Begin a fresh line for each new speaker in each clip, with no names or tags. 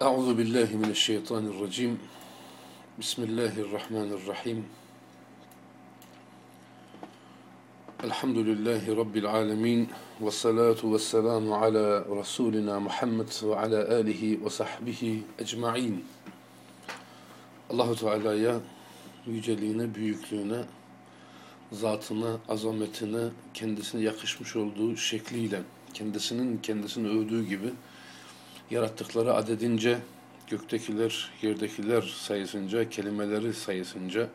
Euzu billahi mineşşeytanirracim. Bismillahirrahmanirrahim. Elhamdülillahi rabbil alamin ve salatu vesselamu ala rasulina Muhammed ve ala alihi ve sahbihi ecmaîn. Allahu Teala'ya yüceliğine, büyüklüğüne, zatına, azametine, kendisine yakışmış olduğu şekliyle, kendisinin kendisini övdüğü gibi yarattıkları adedince, göktekiler, yerdekiler sayısınca, kelimeleri sayısınca,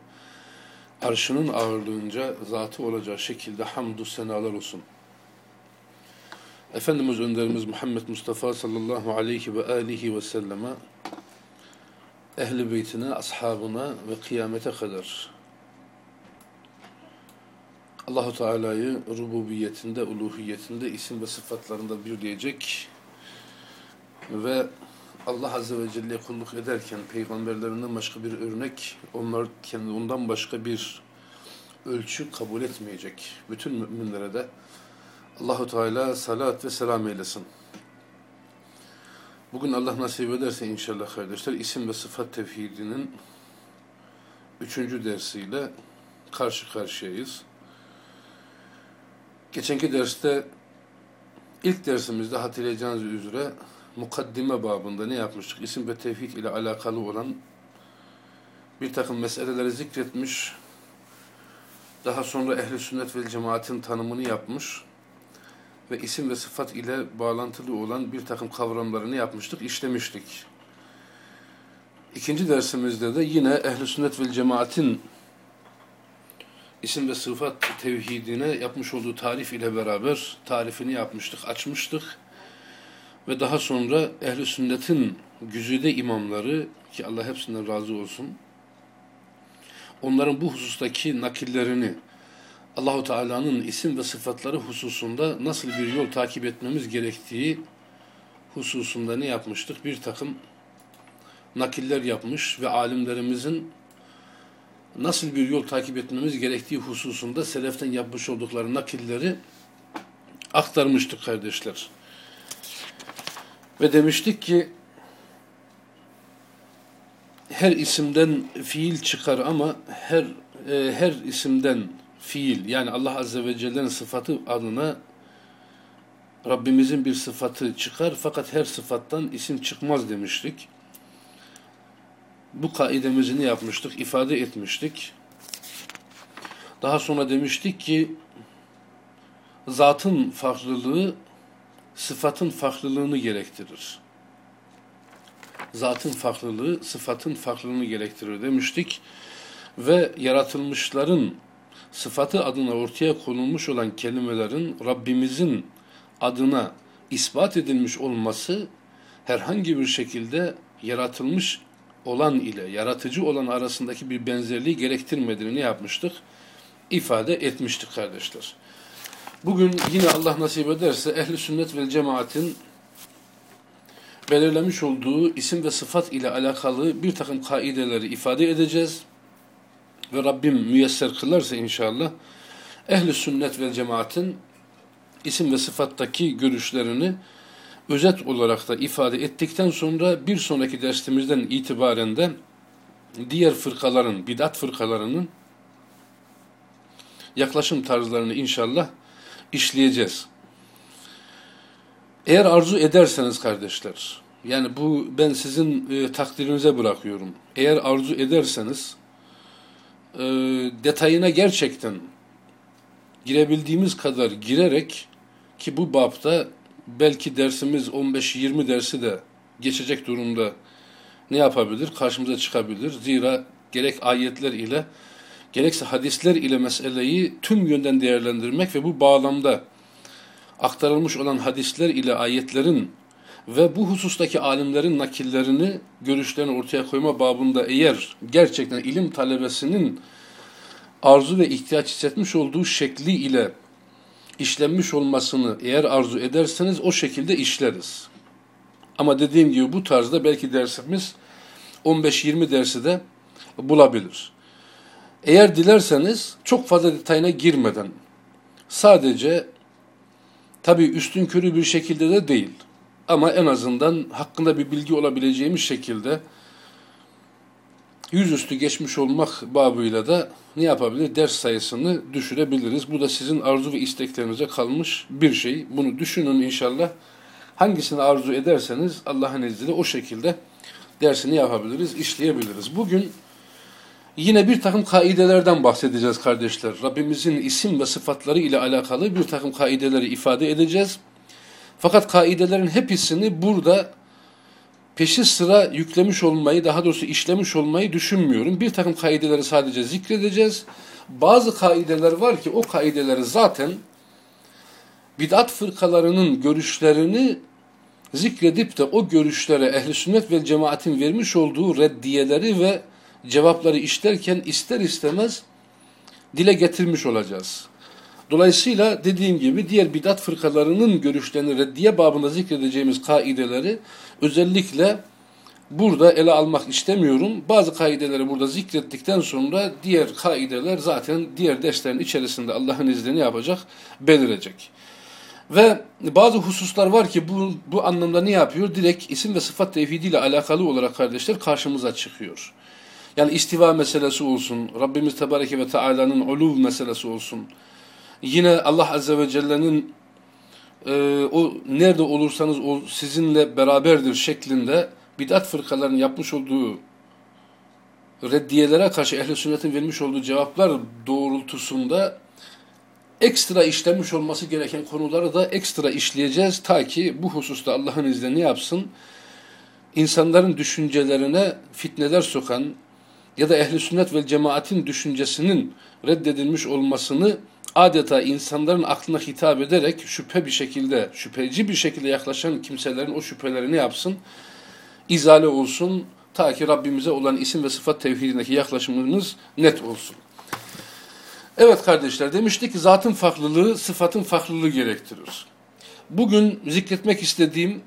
arşının ağırlığınca zatı olacağı şekilde hamdü senalar olsun. Efendimiz Önderimiz Muhammed Mustafa sallallahu aleyhi ve alihi ve selleme, ehli beytine, ashabına ve kıyamete kadar Allahu Teala'yı rububiyetinde, uluhiyetinde, isim ve sıfatlarında birleyecek ve Allah Azze ve Celle kulluk ederken peygamberlerinden başka bir örnek, onlar kendi ondan başka bir ölçü kabul etmeyecek. Bütün müminlere de Allahu Teala salat ve selam eylesin. Bugün Allah nasip ederse inşallah kardeşler isim ve sıfat tevhidinin üçüncü dersiyle karşı karşıyayız. Geçenki derste ilk dersimizde hatırlayacağınız üzere mukaddime babında ne yapmıştık? İsim ve tevhid ile alakalı olan bir takım meseleleri zikretmiş. Daha sonra ehli sünnet ve cemaatin tanımını yapmış ve isim ve sıfat ile bağlantılı olan bir takım kavramları ne yapmıştık? İşlemiştik. İkinci dersimizde de yine ehli sünnet ve cemaatin isim ve sıfat tevhidine yapmış olduğu tarif ile beraber tarifini yapmıştık, açmıştık. Ve daha sonra ehli sünnetin güzide imamları ki Allah hepsinden razı olsun. Onların bu husustaki nakillerini Allahu Teala'nın isim ve sıfatları hususunda nasıl bir yol takip etmemiz gerektiği hususunda ne yapmıştık? Bir takım nakiller yapmış ve alimlerimizin nasıl bir yol takip etmemiz gerektiği hususunda seleften yapmış oldukları nakilleri aktarmıştık kardeşler. Ve demiştik ki her isimden fiil çıkar ama her e, her isimden fiil yani Allah Azze ve Celle'nin sıfatı adına Rabbimizin bir sıfatı çıkar fakat her sıfattan isim çıkmaz demiştik. Bu kaidemizi ne yapmıştık? ifade etmiştik. Daha sonra demiştik ki zatın farklılığı sıfatın farklılığını gerektirir. Zatın farklılığı sıfatın farklılığını gerektirir demiştik. Ve yaratılmışların sıfatı adına ortaya konulmuş olan kelimelerin Rabbimizin adına ispat edilmiş olması herhangi bir şekilde yaratılmış olan ile yaratıcı olan arasındaki bir benzerliği gerektirmediğini yapmıştık? ifade etmiştik kardeşler. Bugün yine Allah nasip ederse ehli sünnet ve cemaatin belirlemiş olduğu isim ve sıfat ile alakalı bir takım kaideleri ifade edeceğiz. Ve Rabbim müyesser kılarsa inşallah ehli sünnet ve cemaatin isim ve sıfattaki görüşlerini özet olarak da ifade ettikten sonra bir sonraki dersimizden itibaren de diğer fırkaların, bidat fırkalarının yaklaşım tarzlarını inşallah işleyeceğiz. Eğer arzu ederseniz kardeşler, yani bu ben sizin e, takdirinize bırakıyorum. Eğer arzu ederseniz e, detayına gerçekten girebildiğimiz kadar girerek ki bu bapta belki dersimiz 15-20 dersi de geçecek durumda ne yapabilir? Karşımıza çıkabilir. Zira gerek ayetler ile gerekse hadisler ile meseleyi tüm yönden değerlendirmek ve bu bağlamda aktarılmış olan hadisler ile ayetlerin ve bu husustaki alimlerin nakillerini, görüşlerini ortaya koyma babında eğer gerçekten ilim talebesinin arzu ve ihtiyaç hissetmiş olduğu şekli ile işlenmiş olmasını eğer arzu ederseniz o şekilde işleriz. Ama dediğim gibi bu tarzda belki dersimiz 15-20 dersi de bulabilir. Eğer dilerseniz çok fazla detayına girmeden sadece tabii üstün körü bir şekilde de değil. ama en azından hakkında bir bilgi olabileceğimiz şekilde yüzüstü geçmiş olmak babıyla da ne yapabilir? Ders sayısını düşürebiliriz. Bu da sizin arzu ve isteklerinize kalmış bir şey. Bunu düşünün inşallah. Hangisini arzu ederseniz Allah'ın izniyle o şekilde dersini yapabiliriz, işleyebiliriz. Bugün yine bir takım kaidelerden bahsedeceğiz kardeşler. Rabbimizin isim ve sıfatları ile alakalı bir takım kaideleri ifade edeceğiz. Fakat kaidelerin hepsini burada peşi sıra yüklemiş olmayı, daha doğrusu işlemiş olmayı düşünmüyorum. Bir takım kaideleri sadece zikredeceğiz. Bazı kaideler var ki o kaideleri zaten bid'at fırkalarının görüşlerini zikredip de o görüşlere ehli sünnet ve cemaatin vermiş olduğu reddiyeleri ve cevapları işlerken ister istemez dile getirmiş olacağız. Dolayısıyla dediğim gibi diğer bidat fırkalarının görüşlerini reddiye babında zikredeceğimiz kaideleri özellikle burada ele almak istemiyorum. Bazı kaideleri burada zikrettikten sonra diğer kaideler zaten diğer derslerin içerisinde Allah'ın izniyle yapacak? Belirecek. Ve bazı hususlar var ki bu, bu anlamda ne yapıyor? Direkt isim ve sıfat tevhidiyle alakalı olarak kardeşler karşımıza çıkıyor. Yani istiva meselesi olsun, Rabbimiz Tebareke ve Teala'nın uluv meselesi olsun. Yine Allah Azze ve Celle'nin e, o nerede olursanız o sizinle beraberdir şeklinde bid'at fırkalarının yapmış olduğu reddiyelere karşı ehl sünnetin vermiş olduğu cevaplar doğrultusunda ekstra işlemiş olması gereken konuları da ekstra işleyeceğiz. Ta ki bu hususta Allah'ın izniyle ne yapsın? İnsanların düşüncelerine fitneler sokan ya da ehli sünnet ve cemaatin düşüncesinin reddedilmiş olmasını adeta insanların aklına hitap ederek şüphe bir şekilde, şüpheci bir şekilde yaklaşan kimselerin o şüphelerini yapsın? İzale olsun ta ki Rabbimize olan isim ve sıfat tevhidindeki yaklaşımımız net olsun. Evet kardeşler demiştik ki zatın farklılığı sıfatın farklılığı gerektirir. Bugün zikretmek istediğim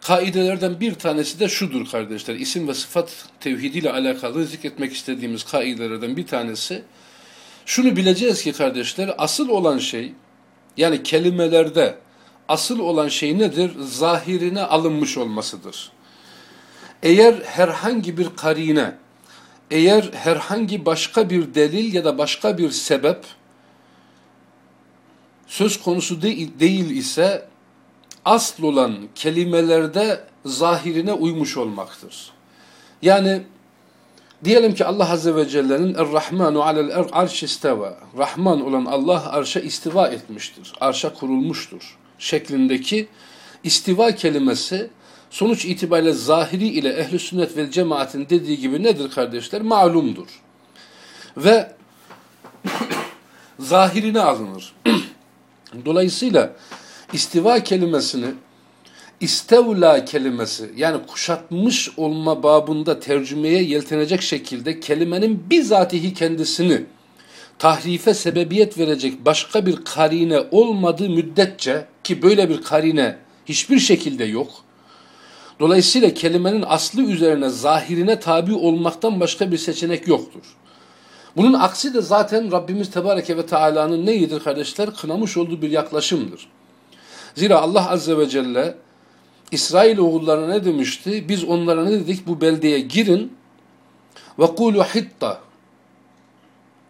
kaidelerden bir tanesi de şudur kardeşler. İsim ve sıfat tevhidiyle alakalı zikretmek istediğimiz kaidelerden bir tanesi. Şunu bileceğiz ki kardeşler asıl olan şey yani kelimelerde asıl olan şey nedir? Zahirine alınmış olmasıdır. Eğer herhangi bir karine eğer herhangi başka bir delil ya da başka bir sebep söz konusu de değil ise asıl olan kelimelerde zahirine uymuş olmaktır. Yani diyelim ki Allah Azze ve Celle'nin Er-Rahmanu alel arş isteva. Rahman olan Allah arşa istiva etmiştir. Arşa kurulmuştur. Şeklindeki istiva kelimesi sonuç itibariyle zahiri ile ehli sünnet ve cemaatin dediği gibi nedir kardeşler? Malumdur. Ve zahirine alınır. Dolayısıyla istiva kelimesini istevla kelimesi yani kuşatmış olma babında tercümeye yeltenecek şekilde kelimenin bizatihi kendisini tahrife sebebiyet verecek başka bir karine olmadığı müddetçe ki böyle bir karine hiçbir şekilde yok Dolayısıyla kelimenin aslı üzerine zahirine tabi olmaktan başka bir seçenek yoktur. Bunun aksi de zaten Rabbimiz Tebareke ve Teala'nın neyidir kardeşler? Kınamış olduğu bir yaklaşımdır. Zira Allah Azze ve Celle İsrail oğullarına ne demişti? Biz onlara ne dedik? Bu beldeye girin ve kulu hitta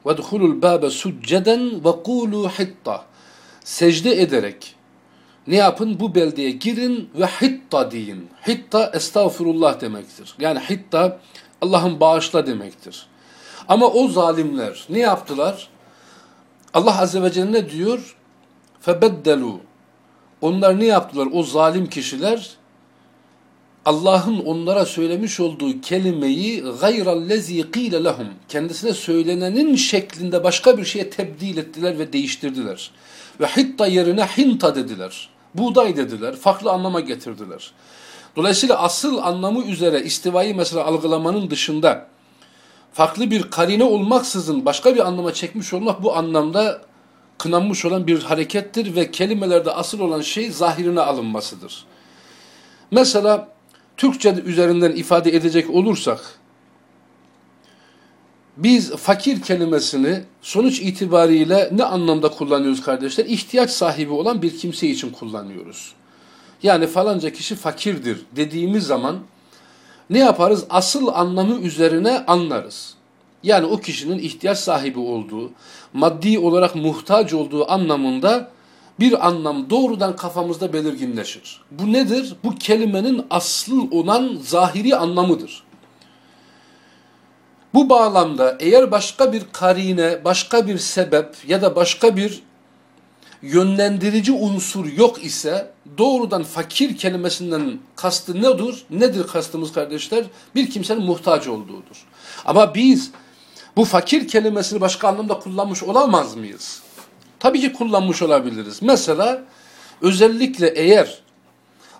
ve duhulul babe succeden ve kulu hitta secde ederek ne yapın? Bu beldeye girin ve hitta deyin. Hitta estağfurullah demektir. Yani hitta Allah'ın bağışla demektir. Ama o zalimler ne yaptılar? Allah Azze ve Celle ne diyor? Febeddelu. Onlar ne yaptılar? O zalim kişiler Allah'ın onlara söylemiş olduğu kelimeyi gayrallezi qile lehum kendisine söylenenin şeklinde başka bir şeye tebdil ettiler ve değiştirdiler. Ve hitta yerine hinta dediler buğday dediler, farklı anlama getirdiler. Dolayısıyla asıl anlamı üzere istivayı mesela algılamanın dışında farklı bir karine olmaksızın başka bir anlama çekmiş olmak bu anlamda kınanmış olan bir harekettir ve kelimelerde asıl olan şey zahirine alınmasıdır. Mesela Türkçe üzerinden ifade edecek olursak biz fakir kelimesini sonuç itibariyle ne anlamda kullanıyoruz kardeşler? İhtiyaç sahibi olan bir kimse için kullanıyoruz. yani falanca kişi fakirdir dediğimiz zaman ne yaparız? Asıl anlamı üzerine anlarız. Yani o kişinin ihtiyaç sahibi olduğu, maddi olarak muhtaç olduğu anlamında bir anlam doğrudan kafamızda belirginleşir. Bu nedir? Bu kelimenin asıl olan zahiri anlamıdır. Bu bağlamda eğer başka bir karine, başka bir sebep ya da başka bir yönlendirici unsur yok ise doğrudan fakir kelimesinden kastı nedir? Nedir kastımız kardeşler? Bir kimsenin muhtaç olduğudur. Ama biz bu fakir kelimesini başka anlamda kullanmış olamaz mıyız? Tabii ki kullanmış olabiliriz. Mesela özellikle eğer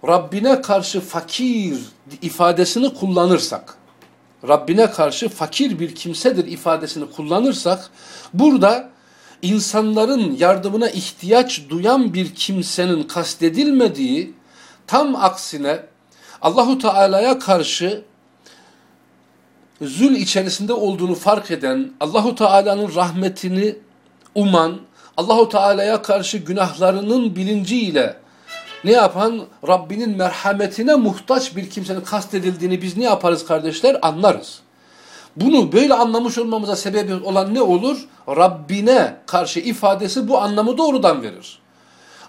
Rabbine karşı fakir ifadesini kullanırsak, Rabbine karşı fakir bir kimsedir ifadesini kullanırsak, burada insanların yardımına ihtiyaç duyan bir kimsenin kastedilmediği, tam aksine Allahu Teala'ya karşı zül içerisinde olduğunu fark eden, Allahu Teala'nın rahmetini uman, Allahu Teala'ya karşı günahlarının bilinciyle ne yapan Rabbinin merhametine muhtaç bir kimsenin kastedildiğini biz ne yaparız kardeşler? Anlarız. Bunu böyle anlamış olmamıza sebep olan ne olur? Rabbine karşı ifadesi bu anlamı doğrudan verir.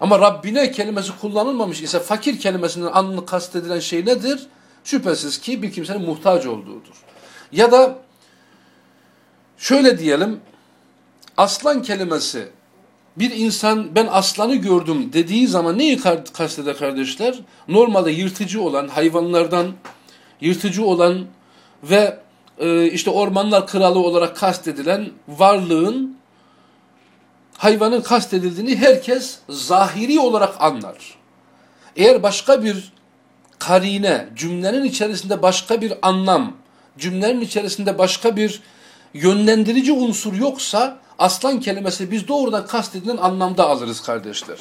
Ama Rabbine kelimesi kullanılmamış ise fakir kelimesinin anlamı kastedilen şey nedir? Şüphesiz ki bir kimsenin muhtaç olduğudur. Ya da şöyle diyelim aslan kelimesi bir insan ben aslanı gördüm dediği zaman neyi kasteder kardeşler? Normalde yırtıcı olan hayvanlardan yırtıcı olan ve e, işte ormanlar kralı olarak kastedilen varlığın hayvanın kastedildiğini herkes zahiri olarak anlar. Eğer başka bir karine, cümlenin içerisinde başka bir anlam, cümlenin içerisinde başka bir yönlendirici unsur yoksa aslan kelimesi biz doğrudan kastedilen anlamda alırız kardeşler.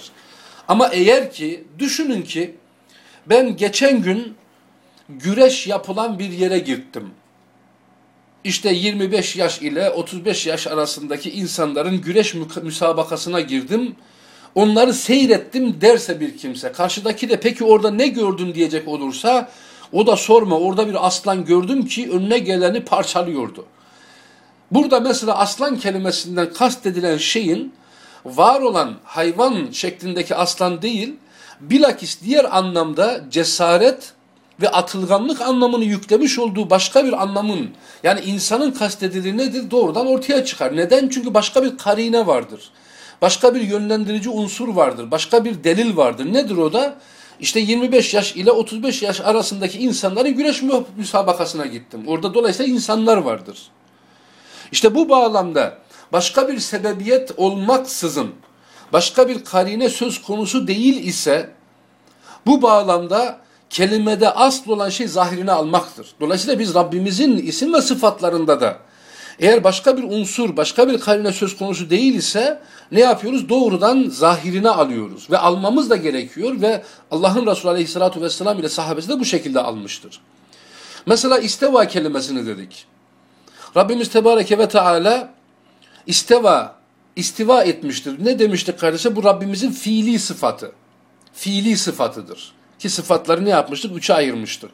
Ama eğer ki düşünün ki ben geçen gün güreş yapılan bir yere gittim. İşte 25 yaş ile 35 yaş arasındaki insanların güreş müsabakasına girdim. Onları seyrettim derse bir kimse. Karşıdaki de peki orada ne gördün diyecek olursa o da sorma orada bir aslan gördüm ki önüne geleni parçalıyordu. Burada mesela aslan kelimesinden kastedilen şeyin var olan hayvan şeklindeki aslan değil, bilakis diğer anlamda cesaret ve atılganlık anlamını yüklemiş olduğu başka bir anlamın yani insanın kastedildiği nedir doğrudan ortaya çıkar. Neden? Çünkü başka bir karine vardır. Başka bir yönlendirici unsur vardır. Başka bir delil vardır. Nedir o da? İşte 25 yaş ile 35 yaş arasındaki insanların güreş müsabakasına gittim. Orada dolayısıyla insanlar vardır. İşte bu bağlamda başka bir sebebiyet olmaksızın başka bir karine söz konusu değil ise bu bağlamda kelimede asıl olan şey zahirine almaktır. Dolayısıyla biz Rabbimizin isim ve sıfatlarında da eğer başka bir unsur, başka bir karine söz konusu değil ise ne yapıyoruz? Doğrudan zahirine alıyoruz ve almamız da gerekiyor ve Allah'ın Resulü Aleyhisselatü Vesselam ile sahabesi de bu şekilde almıştır. Mesela isteva kelimesini dedik. Rabbimiz Tebareke ve Teala isteva, istiva etmiştir. Ne demiştik kardeşler? Bu Rabbimizin fiili sıfatı. Fiili sıfatıdır. Ki sıfatları ne yapmıştık? Üçe ayırmıştık.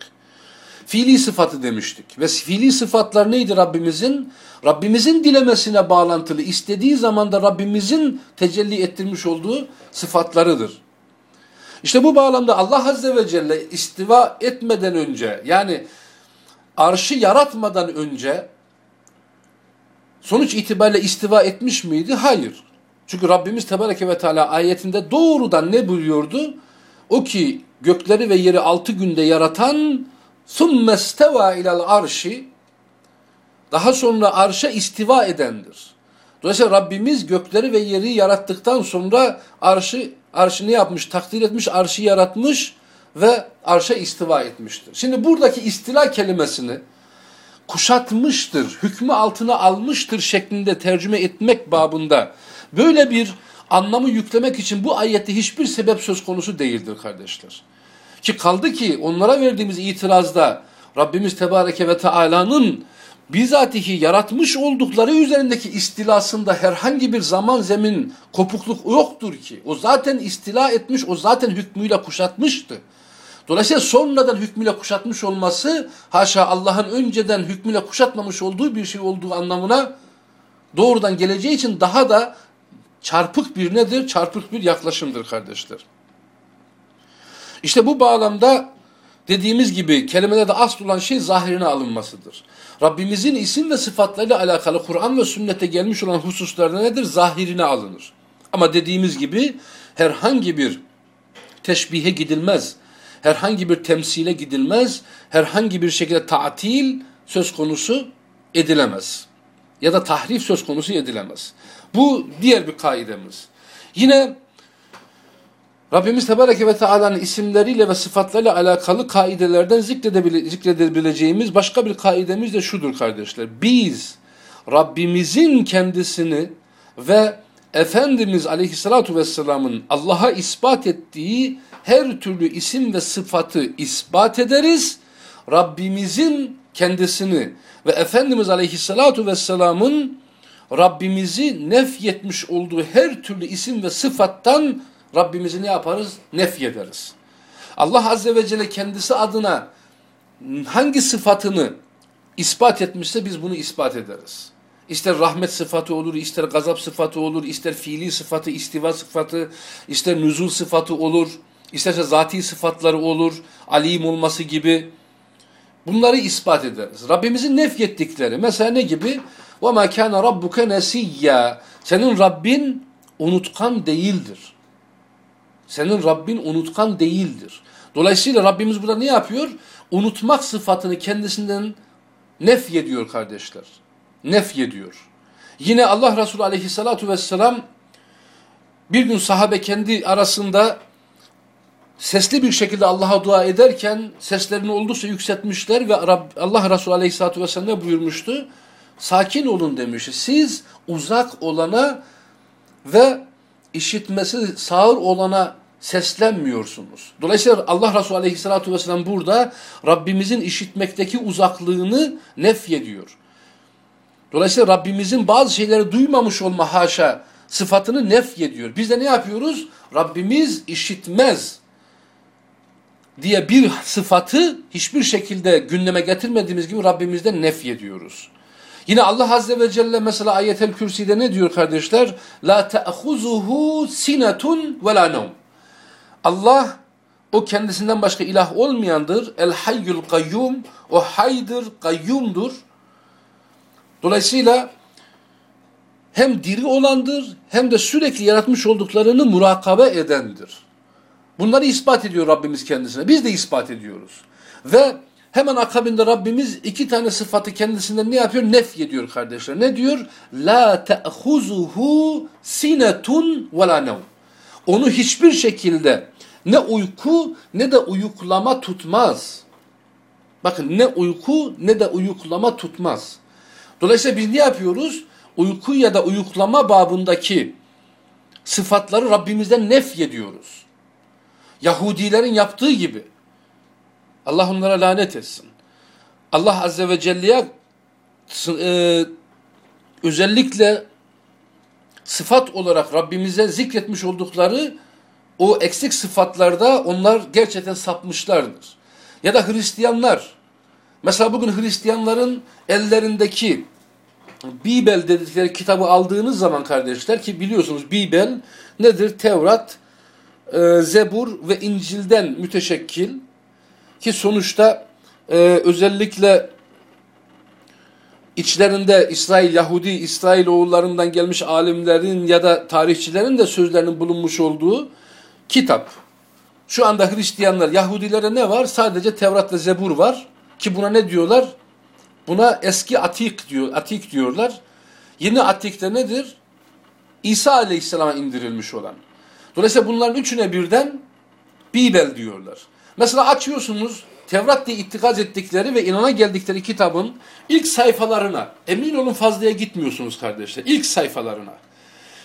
Fiili sıfatı demiştik. Ve fiili sıfatlar neydi Rabbimizin? Rabbimizin dilemesine bağlantılı. istediği zaman da Rabbimizin tecelli ettirmiş olduğu sıfatlarıdır. İşte bu bağlamda Allah Azze ve Celle istiva etmeden önce yani arşı yaratmadan önce sonuç itibariyle istiva etmiş miydi? Hayır. Çünkü Rabbimiz Tebareke ve Teala ayetinde doğrudan ne buyuruyordu? O ki gökleri ve yeri altı günde yaratan ثُمَّ اسْتَوَى اِلَى arşi daha sonra arşa istiva edendir. Dolayısıyla Rabbimiz gökleri ve yeri yarattıktan sonra arşı, arşı ne yapmış? Takdir etmiş, arşı yaratmış ve arşa istiva etmiştir. Şimdi buradaki istila kelimesini kuşatmıştır, hükmü altına almıştır şeklinde tercüme etmek babında böyle bir anlamı yüklemek için bu ayette hiçbir sebep söz konusu değildir kardeşler. Ki kaldı ki onlara verdiğimiz itirazda Rabbimiz Tebareke ve Teala'nın bizatihi yaratmış oldukları üzerindeki istilasında herhangi bir zaman zemin kopukluk yoktur ki. O zaten istila etmiş, o zaten hükmüyle kuşatmıştı. Dolayısıyla sonradan hükmüyle kuşatmış olması haşa Allah'ın önceden hükmüyle kuşatmamış olduğu bir şey olduğu anlamına doğrudan geleceği için daha da çarpık bir nedir? Çarpık bir yaklaşımdır kardeşler. İşte bu bağlamda dediğimiz gibi kelimelerde asıl olan şey zahirine alınmasıdır. Rabbimizin isim ve sıfatlarıyla alakalı Kur'an ve sünnete gelmiş olan hususlarda nedir? Zahirine alınır. Ama dediğimiz gibi herhangi bir teşbihe gidilmez. Herhangi bir temsile gidilmez. Herhangi bir şekilde tatil söz konusu edilemez. Ya da tahrif söz konusu edilemez. Bu diğer bir kaidemiz. Yine Rabbimiz Tebareke ve Teala'nın isimleriyle ve sıfatlarıyla alakalı kaidelerden zikredebileceğimiz başka bir kaidemiz de şudur kardeşler. Biz Rabbimizin kendisini ve Efendimiz Aleyhisselatü Vesselam'ın Allah'a ispat ettiği her türlü isim ve sıfatı ispat ederiz. Rabbimizin kendisini ve Efendimiz Aleyhisselatü Vesselam'ın Rabbimizi nefyetmiş olduğu her türlü isim ve sıfattan Rabbimizi ne yaparız? Nefyederiz. Allah Azze ve Celle kendisi adına hangi sıfatını ispat etmişse biz bunu ispat ederiz. İster rahmet sıfatı olur, ister gazap sıfatı olur, ister fiili sıfatı, istiva sıfatı, ister nüzul sıfatı olur, isterse zati sıfatları olur, alim olması gibi. Bunları ispat ederiz. Rabbimizin nefyettikleri. Mesela ne gibi? وَمَا كَانَ رَبُّكَ نَسِيًّا Senin Rabbin unutkan değildir. Senin Rabbin unutkan değildir. Dolayısıyla Rabbimiz burada ne yapıyor? Unutmak sıfatını kendisinden nef ediyor kardeşler. Nef ediyor. Yine Allah Resulü aleyhissalatu vesselam bir gün sahabe kendi arasında sesli bir şekilde Allah'a dua ederken seslerini oldukça yükseltmişler ve Allah Resulü aleyhissalatu vesselam ne buyurmuştu? Sakin olun demiş. Siz uzak olana ve işitmesi sağır olana seslenmiyorsunuz. Dolayısıyla Allah Resulü Aleyhisselatü Vesselam burada Rabbimizin işitmekteki uzaklığını nefyediyor. Dolayısıyla Rabbimizin bazı şeyleri duymamış olma haşa sıfatını nefyediyor. Biz de ne yapıyoruz? Rabbimiz işitmez diye bir sıfatı hiçbir şekilde gündeme getirmediğimiz gibi Rabbimizden nefyediyoruz. Yine Allah Azze ve Celle mesela ayetel kürside ne diyor kardeşler? La te'huzuhu sinetun ve la nevm. Allah o kendisinden başka ilah olmayandır. El hayyul kayyum. O haydır, kayyumdur. Dolayısıyla hem diri olandır hem de sürekli yaratmış olduklarını murakabe edendir. Bunları ispat ediyor Rabbimiz kendisine. Biz de ispat ediyoruz. Ve Hemen akabinde Rabbimiz iki tane sıfatı kendisinden ne yapıyor? Nef ediyor kardeşler. Ne diyor? La te'huzuhu sinetun ve la. Onu hiçbir şekilde ne uyku ne de uyuklama tutmaz. Bakın ne uyku ne de uyuklama tutmaz. Dolayısıyla biz ne yapıyoruz? Uyku ya da uyuklama babındaki sıfatları Rabbimizden nef ediyoruz. Yahudilerin yaptığı gibi. Allah onlara lanet etsin. Allah Azze ve Celle'ye e, özellikle sıfat olarak Rabbimize zikretmiş oldukları o eksik sıfatlarda onlar gerçekten sapmışlardır. Ya da Hristiyanlar. Mesela bugün Hristiyanların ellerindeki Bibel dedikleri kitabı aldığınız zaman kardeşler ki biliyorsunuz Bibel nedir? Tevrat, e, Zebur ve İncil'den müteşekkil ki sonuçta e, özellikle içlerinde İsrail, Yahudi, İsrail oğullarından gelmiş alimlerin ya da tarihçilerin de sözlerinin bulunmuş olduğu kitap. Şu anda Hristiyanlar, Yahudilere ne var? Sadece Tevrat ve Zebur var. Ki buna ne diyorlar? Buna eski atik diyor, atik diyorlar. Yeni atikte nedir? İsa Aleyhisselam'a indirilmiş olan. Dolayısıyla bunların üçüne birden Bibel diyorlar. Mesela açıyorsunuz Tevrat diye ittikaz ettikleri ve inana geldikleri kitabın ilk sayfalarına, emin olun fazlaya gitmiyorsunuz kardeşler, ilk sayfalarına.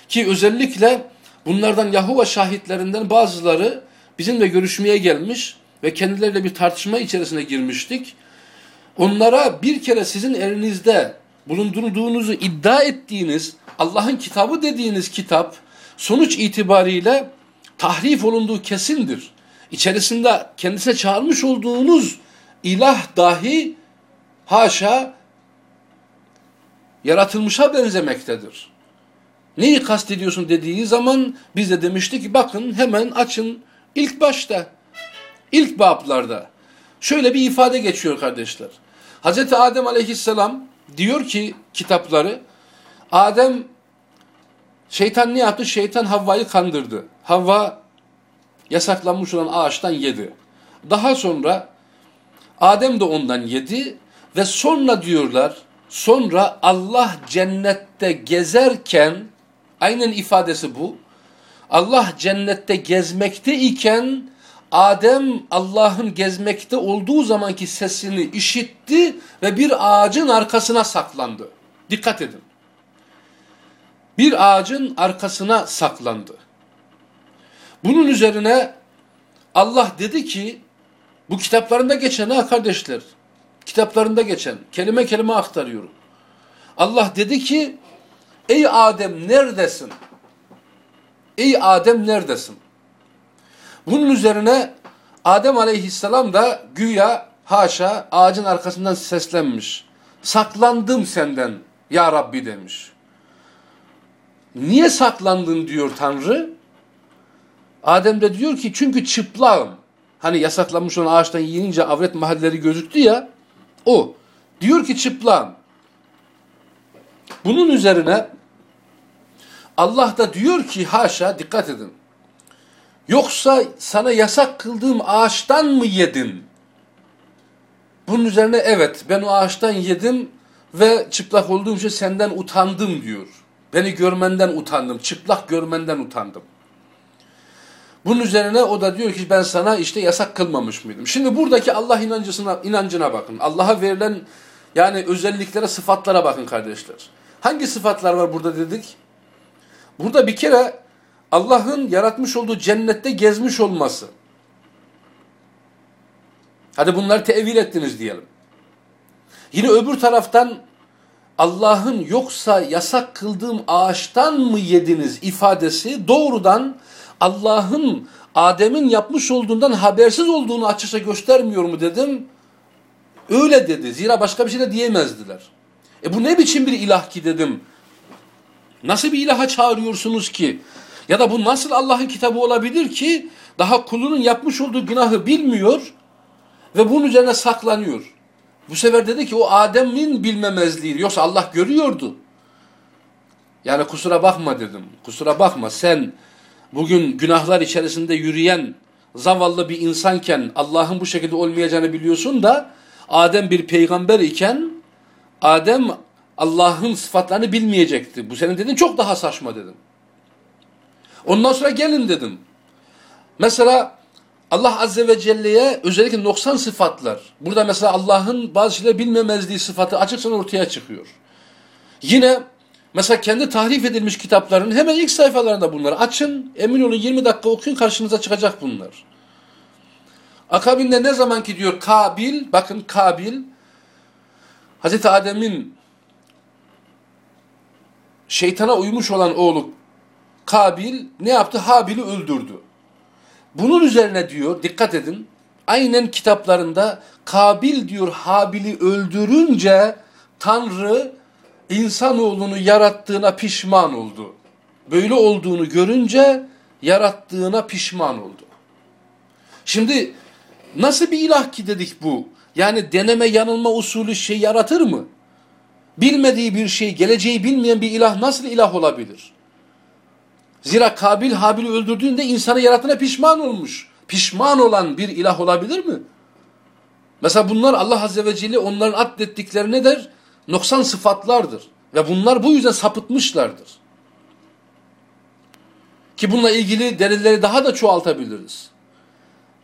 Ki özellikle bunlardan Yahuva şahitlerinden bazıları bizimle görüşmeye gelmiş ve kendileriyle bir tartışma içerisine girmiştik. onlara bir kere sizin elinizde bulundurduğunuzu iddia ettiğiniz Allah'ın kitabı dediğiniz kitap sonuç itibariyle tahrif olunduğu kesindir. İçerisinde kendisine çağırmış olduğunuz ilah dahi haşa yaratılmışa benzemektedir. Neyi kastediyorsun dediği zaman biz de demiştik ki bakın hemen açın ilk başta, ilk bablarda şöyle bir ifade geçiyor kardeşler. Hz. Adem aleyhisselam diyor ki kitapları Adem şeytan ne yaptı? Şeytan Havva'yı kandırdı. Havva yasaklanmış olan ağaçtan yedi. Daha sonra Adem de ondan yedi ve sonra diyorlar sonra Allah cennette gezerken aynen ifadesi bu. Allah cennette gezmekte iken Adem Allah'ın gezmekte olduğu zamanki sesini işitti ve bir ağacın arkasına saklandı. Dikkat edin. Bir ağacın arkasına saklandı. Bunun üzerine Allah dedi ki bu kitaplarında geçen ha kardeşler. Kitaplarında geçen kelime kelime aktarıyorum. Allah dedi ki ey Adem neredesin? Ey Adem neredesin? Bunun üzerine Adem aleyhisselam da güya haşa ağacın arkasından seslenmiş. Saklandım senden ya Rabbi demiş. Niye saklandın diyor Tanrı? Adem de diyor ki çünkü çıplağım. Hani yasaklanmış olan ağaçtan yiyince avret mahalleleri gözüktü ya. O. Diyor ki çıplağım. Bunun üzerine Allah da diyor ki haşa dikkat edin. Yoksa sana yasak kıldığım ağaçtan mı yedin? Bunun üzerine evet ben o ağaçtan yedim ve çıplak olduğum için senden utandım diyor. Beni görmenden utandım, çıplak görmenden utandım. Bunun üzerine o da diyor ki ben sana işte yasak kılmamış mıydım? Şimdi buradaki Allah inancısına, inancına bakın. Allah'a verilen yani özelliklere, sıfatlara bakın kardeşler. Hangi sıfatlar var burada dedik? Burada bir kere Allah'ın yaratmış olduğu cennette gezmiş olması. Hadi bunları tevil ettiniz diyelim. Yine öbür taraftan Allah'ın yoksa yasak kıldığım ağaçtan mı yediniz ifadesi doğrudan Allah'ın Adem'in yapmış olduğundan habersiz olduğunu açıkça göstermiyor mu dedim. Öyle dedi. Zira başka bir şey de diyemezdiler. E bu ne biçim bir ilah ki dedim. Nasıl bir ilaha çağırıyorsunuz ki? Ya da bu nasıl Allah'ın kitabı olabilir ki daha kulunun yapmış olduğu günahı bilmiyor ve bunun üzerine saklanıyor. Bu sefer dedi ki o Adem'in bilmemezliği yoksa Allah görüyordu. Yani kusura bakma dedim. Kusura bakma sen bugün günahlar içerisinde yürüyen zavallı bir insanken Allah'ın bu şekilde olmayacağını biliyorsun da Adem bir peygamber iken Adem Allah'ın sıfatlarını bilmeyecekti. Bu senin dediğin çok daha saçma dedim. Ondan sonra gelin dedim. Mesela Allah Azze ve Celle'ye özellikle noksan sıfatlar. Burada mesela Allah'ın bazı şeyler bilmemezliği sıfatı açıkça ortaya çıkıyor. Yine mesela kendi tahrif edilmiş kitapların hemen ilk sayfalarında bunları açın. Emin olun 20 dakika okuyun karşınıza çıkacak bunlar. Akabinde ne zaman ki diyor Kabil, bakın Kabil, Hazreti Adem'in şeytana uymuş olan oğlu Kabil ne yaptı? Habil'i öldürdü. Bunun üzerine diyor, dikkat edin, aynen kitaplarında Kabil diyor Habil'i öldürünce Tanrı insanoğlunu yarattığına pişman oldu. Böyle olduğunu görünce yarattığına pişman oldu. Şimdi nasıl bir ilah ki dedik bu? Yani deneme yanılma usulü şey yaratır mı? Bilmediği bir şey, geleceği bilmeyen bir ilah nasıl ilah olabilir? Zira Kabil Habil'i öldürdüğünde insanı yaratına pişman olmuş. Pişman olan bir ilah olabilir mi? Mesela bunlar Allah Azze ve Celle onların addettikleri ne der? Noksan sıfatlardır. Ve bunlar bu yüzden sapıtmışlardır. Ki bununla ilgili delilleri daha da çoğaltabiliriz.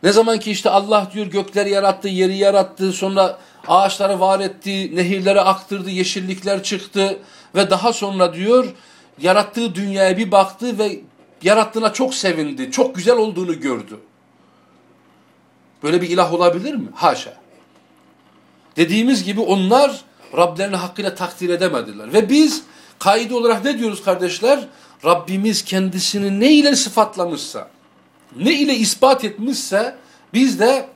Ne zaman ki işte Allah diyor gökleri yarattı, yeri yarattı, sonra ağaçları var etti, nehirleri aktırdı, yeşillikler çıktı ve daha sonra diyor yarattığı dünyaya bir baktı ve yarattığına çok sevindi, çok güzel olduğunu gördü. Böyle bir ilah olabilir mi? Haşa. Dediğimiz gibi onlar Rablerini hakkıyla takdir edemediler. Ve biz kaide olarak ne diyoruz kardeşler? Rabbimiz kendisini ne ile sıfatlamışsa, ne ile ispat etmişse biz de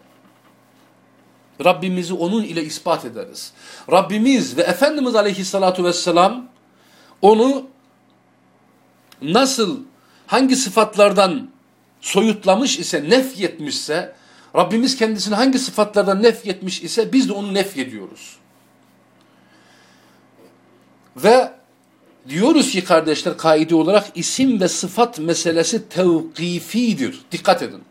Rabbimizi onun ile ispat ederiz. Rabbimiz ve Efendimiz Aleyhisselatü Vesselam onu nasıl, hangi sıfatlardan soyutlamış ise, nefyetmişse, Rabbimiz kendisini hangi sıfatlardan nefyetmiş ise biz de onu nefyediyoruz. Ve diyoruz ki kardeşler kaide olarak isim ve sıfat meselesi tevkifidir. Dikkat edin.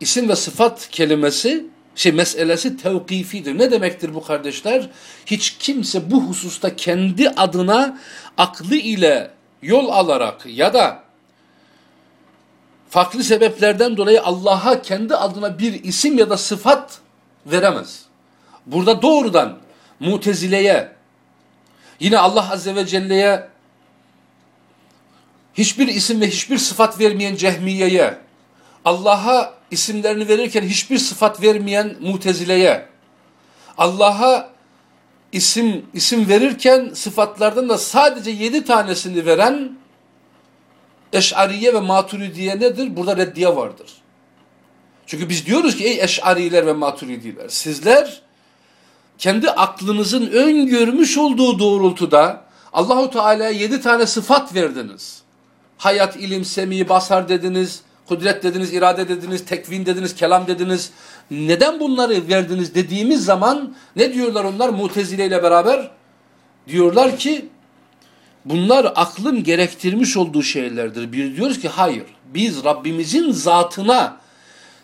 İsim ve sıfat kelimesi şey meselesi tevkifidir. Ne demektir bu kardeşler? Hiç kimse bu hususta kendi adına aklı ile yol alarak ya da farklı sebeplerden dolayı Allah'a kendi adına bir isim ya da sıfat veremez. Burada doğrudan Mutezile'ye yine Allah Azze ve Celle'ye hiçbir isim ve hiçbir sıfat vermeyen Cehmiye'ye Allah'a isimlerini verirken hiçbir sıfat vermeyen Mutezile'ye Allah'a isim isim verirken sıfatlardan da sadece yedi tanesini veren Eş'ariye ve Maturidiye nedir? Burada reddiye vardır. Çünkü biz diyoruz ki ey Eş'ariler ve Maturidiler sizler kendi aklınızın öngörmüş olduğu doğrultuda Allahu Teala'ya yedi tane sıfat verdiniz. Hayat, ilim, semi, basar dediniz, kudret dediniz, irade dediniz, tekvin dediniz, kelam dediniz. Neden bunları verdiniz dediğimiz zaman ne diyorlar onlar Mutezile ile beraber? Diyorlar ki bunlar aklın gerektirmiş olduğu şeylerdir. Bir diyoruz ki hayır biz Rabbimizin zatına,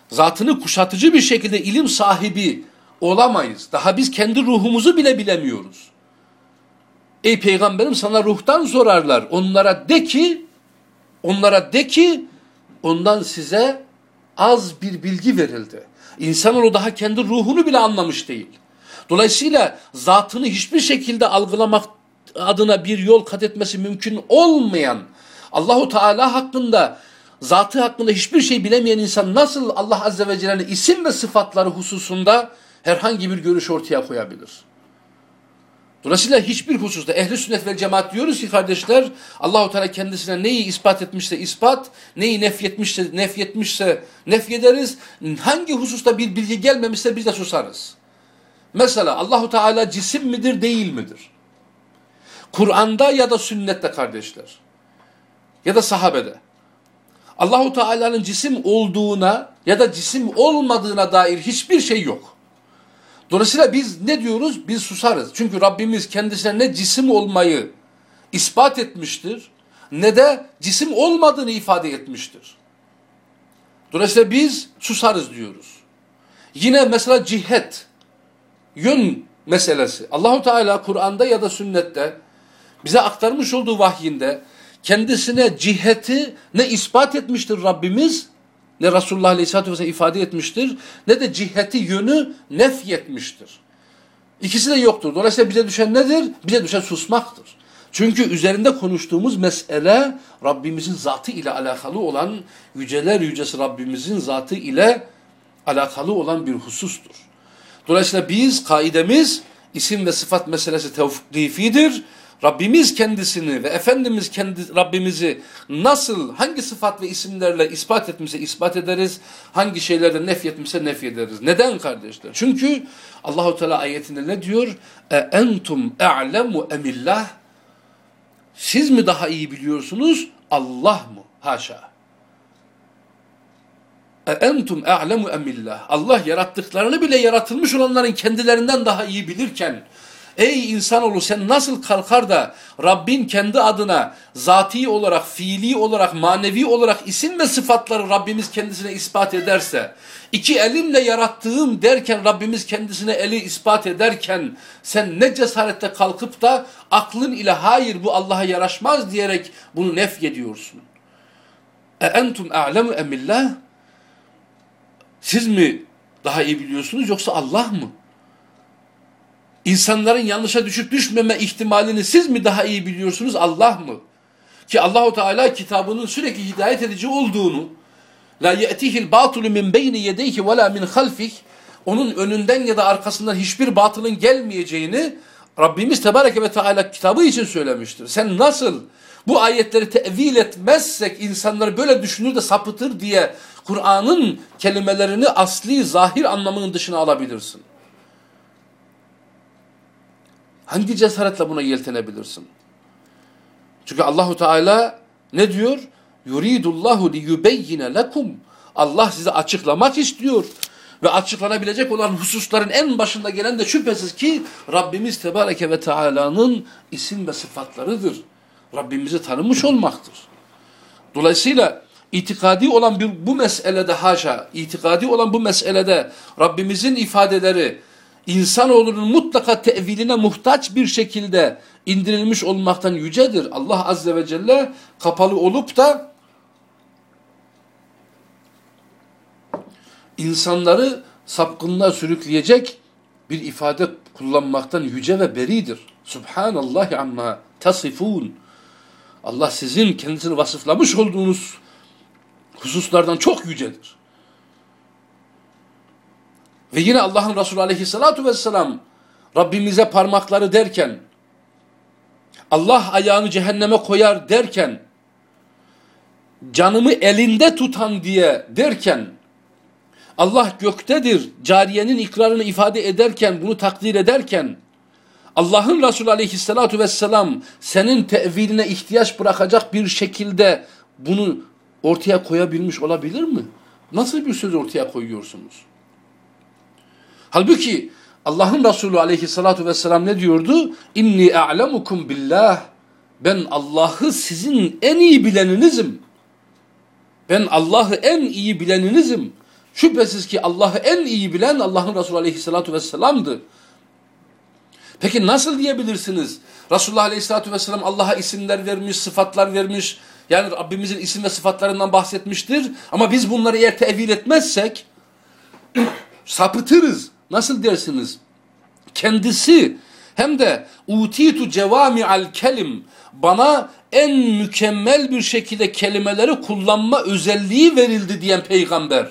zatını kuşatıcı bir şekilde ilim sahibi olamayız. Daha biz kendi ruhumuzu bile bilemiyoruz. Ey peygamberim sana ruhtan sorarlar. Onlara de ki, onlara de ki ondan size az bir bilgi verildi. İnsanoğlu daha kendi ruhunu bile anlamış değil. Dolayısıyla zatını hiçbir şekilde algılamak adına bir yol kat etmesi mümkün olmayan Allahu Teala hakkında zatı hakkında hiçbir şey bilemeyen insan nasıl Allah Azze ve Celle'nin isim ve sıfatları hususunda herhangi bir görüş ortaya koyabilir? Dolayısıyla hiçbir hususta ehli sünnet ve cemaat diyoruz ki kardeşler Allahu Teala kendisine neyi ispat etmişse ispat, neyi nefyetmişse nefyetmişse nefyederiz. Hangi hususta bir bilgi gelmemişse biz de susarız. Mesela Allahu Teala cisim midir, değil midir? Kur'an'da ya da sünnette kardeşler ya da sahabede Allahu Teala'nın cisim olduğuna ya da cisim olmadığına dair hiçbir şey yok. Dolayısıyla biz ne diyoruz? Biz susarız. Çünkü Rabbimiz kendisine ne cisim olmayı ispat etmiştir ne de cisim olmadığını ifade etmiştir. Dolayısıyla biz susarız diyoruz. Yine mesela cihet, yön meselesi. Allahu Teala Kur'an'da ya da sünnette bize aktarmış olduğu vahyinde kendisine ciheti ne ispat etmiştir Rabbimiz ne Resulullah Aleyhisselatü Vesselam ifade etmiştir ne de ciheti yönü nefyetmiştir. İkisi de yoktur. Dolayısıyla bize düşen nedir? Bize düşen susmaktır. Çünkü üzerinde konuştuğumuz mesele Rabbimizin zatı ile alakalı olan yüceler yücesi Rabbimizin zatı ile alakalı olan bir husustur. Dolayısıyla biz kaidemiz isim ve sıfat meselesi tevkifidir. Rabbimiz kendisini ve Efendimiz kendi Rabbimizi nasıl hangi sıfat ve isimlerle ispat etmişse ispat ederiz. Hangi şeylerden nefyetmişse nefyederiz. Neden kardeşler? Çünkü Allahu Teala ayetinde ne diyor? E entum a'lemu emillah? Siz mi daha iyi biliyorsunuz? Allah mı? Haşa. E entum a'lemu emillah? Allah yarattıklarını bile yaratılmış olanların kendilerinden daha iyi bilirken Ey insanoğlu sen nasıl kalkar da Rabbin kendi adına zati olarak, fiili olarak, manevi olarak isim ve sıfatları Rabbimiz kendisine ispat ederse, iki elimle yarattığım derken Rabbimiz kendisine eli ispat ederken sen ne cesarette kalkıp da aklın ile hayır bu Allah'a yaraşmaz diyerek bunu nef ediyorsun. E entum a'lemu emillah? Siz mi daha iyi biliyorsunuz yoksa Allah mı? İnsanların yanlışa düşüp düşmeme ihtimalini siz mi daha iyi biliyorsunuz Allah mı? Ki Allahu Teala kitabının sürekli hidayet edici olduğunu la ye'tihil batulu min beyni yedeyhi ve la min halfih onun önünden ya da arkasından hiçbir batılın gelmeyeceğini Rabbimiz Tebareke ve Teala kitabı için söylemiştir. Sen nasıl bu ayetleri tevil etmezsek insanlar böyle düşünür de sapıtır diye Kur'an'ın kelimelerini asli zahir anlamının dışına alabilirsin. Hangi cesaretle buna yeltenebilirsin? Çünkü Allahu Teala ne diyor? Yuridullahu li yubeyyine lekum. Allah size açıklamak istiyor. Ve açıklanabilecek olan hususların en başında gelen de şüphesiz ki Rabbimiz Tebareke ve Teala'nın isim ve sıfatlarıdır. Rabbimizi tanımış olmaktır. Dolayısıyla itikadi olan bir, bu meselede haşa, itikadi olan bu meselede Rabbimizin ifadeleri insanoğlunun mutlaka teviline muhtaç bir şekilde indirilmiş olmaktan yücedir. Allah Azze ve Celle kapalı olup da insanları sapkınlığa sürükleyecek bir ifade kullanmaktan yüce ve beridir. Subhanallah amma tasifun. Allah sizin kendisini vasıflamış olduğunuz hususlardan çok yücedir. Ve yine Allah'ın Resulü aleyhissalatu vesselam Rabbimize parmakları derken Allah ayağını cehenneme koyar derken canımı elinde tutan diye derken Allah göktedir cariyenin ikrarını ifade ederken bunu takdir ederken Allah'ın Resulü aleyhissalatu vesselam senin teviline ihtiyaç bırakacak bir şekilde bunu ortaya koyabilmiş olabilir mi? Nasıl bir söz ortaya koyuyorsunuz? Halbuki Allah'ın Resulü aleyhissalatu vesselam ne diyordu? İnni a'lemukum billah. Ben Allah'ı sizin en iyi bileninizim. Ben Allah'ı en iyi bileninizim. Şüphesiz ki Allah'ı en iyi bilen Allah'ın Resulü aleyhissalatu vesselam'dı. Peki nasıl diyebilirsiniz? Resulullah aleyhissalatu vesselam Allah'a isimler vermiş, sıfatlar vermiş. Yani Rabbimizin isim ve sıfatlarından bahsetmiştir. Ama biz bunları eğer tevil etmezsek sapıtırız. Nasıl dersiniz? Kendisi hem de utitu cevami'al kelim bana en mükemmel bir şekilde kelimeleri kullanma özelliği verildi diyen peygamber.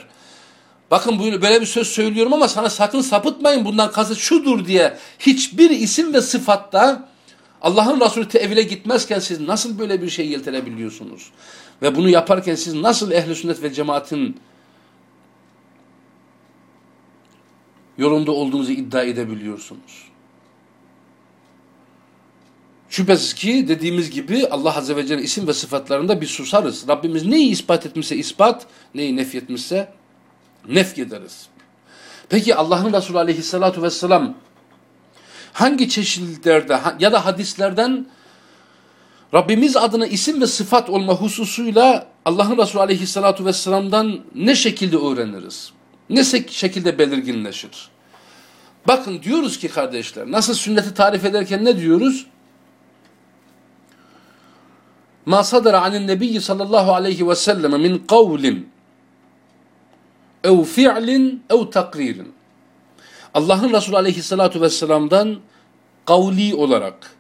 Bakın böyle bir söz söylüyorum ama sana sakın sapıtmayın bundan kasıt şudur diye hiçbir isim ve sıfatta Allah'ın Resulü tevile gitmezken siz nasıl böyle bir şey yeltenebiliyorsunuz? Ve bunu yaparken siz nasıl ehli sünnet ve cemaatin yolunda olduğunuzu iddia edebiliyorsunuz? Şüphesiz ki dediğimiz gibi Allah Azze ve Celle isim ve sıfatlarında bir susarız. Rabbimiz neyi ispat etmişse ispat, neyi nefyetmişse nefk ederiz. Peki Allah'ın Resulü aleyhissalatu vesselam hangi çeşitlerde ya da hadislerden Rabbimiz adına isim ve sıfat olma hususuyla Allah'ın Resulü aleyhissalatu vesselam'dan ne şekilde öğreniriz? Ne şekilde belirginleşir? Bakın diyoruz ki kardeşler nasıl sünneti tarif ederken ne diyoruz? Ma sadara anin nebiyyi sallallahu aleyhi ve selleme min kavlin ev fi'lin ev takririn. Allah'ın Resulü aleyhissalatu vesselam'dan kavli olarak,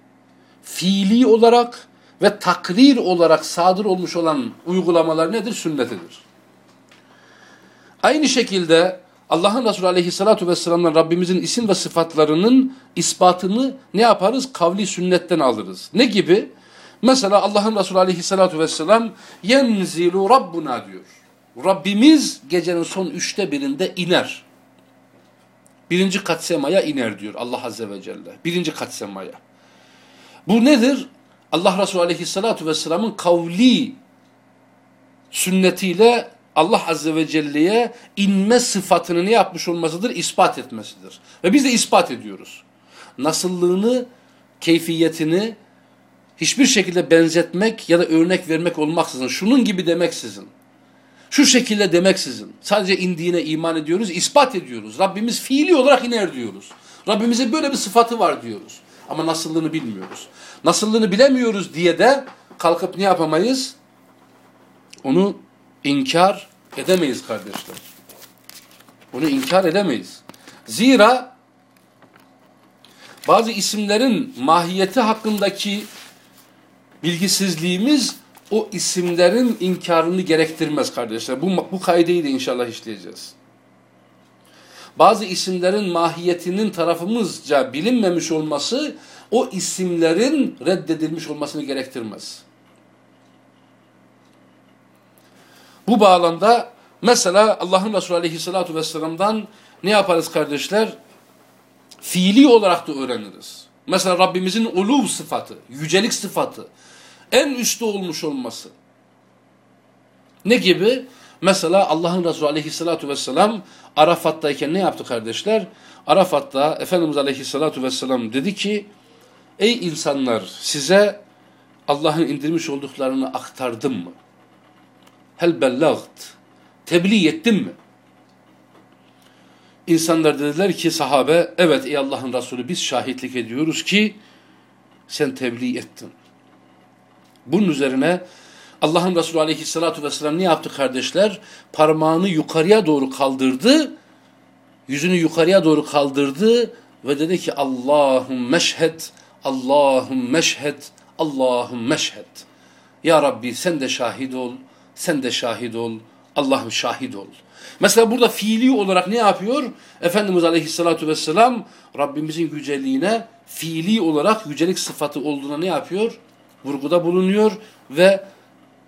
fiili olarak ve takrir olarak sadır olmuş olan uygulamalar nedir? Sünnetidir. Aynı şekilde Allah'ın Resulü aleyhissalatu vesselam'dan Rabbimizin isim ve sıfatlarının ispatını ne yaparız? Kavli sünnetten alırız. Ne gibi? Mesela Allah'ın Resulü aleyhissalatu vesselam yenzilu Rabbuna diyor. Rabbimiz gecenin son üçte birinde iner. Birinci kat semaya iner diyor Allah Azze ve Celle. Birinci kat semaya. Bu nedir? Allah Resulü Aleyhisselatü Vesselam'ın kavli sünnetiyle Allah Azze ve Celle'ye inme sıfatını ne yapmış olmasıdır? İspat etmesidir. Ve biz de ispat ediyoruz. Nasıllığını, keyfiyetini hiçbir şekilde benzetmek ya da örnek vermek olmaksızın, şunun gibi demeksizin, şu şekilde demeksizin sadece indiğine iman ediyoruz, ispat ediyoruz. Rabbimiz fiili olarak iner diyoruz. Rabbimizin böyle bir sıfatı var diyoruz. Ama nasıllığını bilmiyoruz. Nasıllığını bilemiyoruz diye de kalkıp ne yapamayız? Onu inkar edemeyiz kardeşler. Onu inkar edemeyiz. Zira bazı isimlerin mahiyeti hakkındaki bilgisizliğimiz o isimlerin inkarını gerektirmez kardeşler. Bu, bu kaideyi de inşallah işleyeceğiz. bazı isimlerin mahiyetinin tarafımızca bilinmemiş olması o isimlerin reddedilmiş olmasını gerektirmez. Bu bağlamda mesela Allah'ın Resulü Aleyhisselatü Vesselam'dan ne yaparız kardeşler? Fiili olarak da öğreniriz. Mesela Rabbimizin uluv sıfatı, yücelik sıfatı, en üstte olmuş olması. Ne gibi? Mesela Allah'ın Resulü aleyhissalatu vesselam Arafat'tayken ne yaptı kardeşler? Arafat'ta Efendimiz aleyhissalatu vesselam dedi ki Ey insanlar size Allah'ın indirmiş olduklarını aktardım mı? Hel bellagt. Tebliğ ettim mi? İnsanlar dediler ki sahabe evet ey Allah'ın Resulü biz şahitlik ediyoruz ki sen tebliğ ettin. Bunun üzerine Allah'ın Resulü aleyhissalatu vesselam ne yaptı kardeşler? Parmağını yukarıya doğru kaldırdı, yüzünü yukarıya doğru kaldırdı ve dedi ki Allahum meşhed, Allahum meşhed, Allahum meşhed. Ya Rabbi sen de şahit ol, sen de şahit ol, Allah'ım şahit ol. Mesela burada fiili olarak ne yapıyor? Efendimiz Aleyhisselatü Vesselam Rabbimizin yüceliğine fiili olarak yücelik sıfatı olduğuna ne yapıyor? Vurguda bulunuyor ve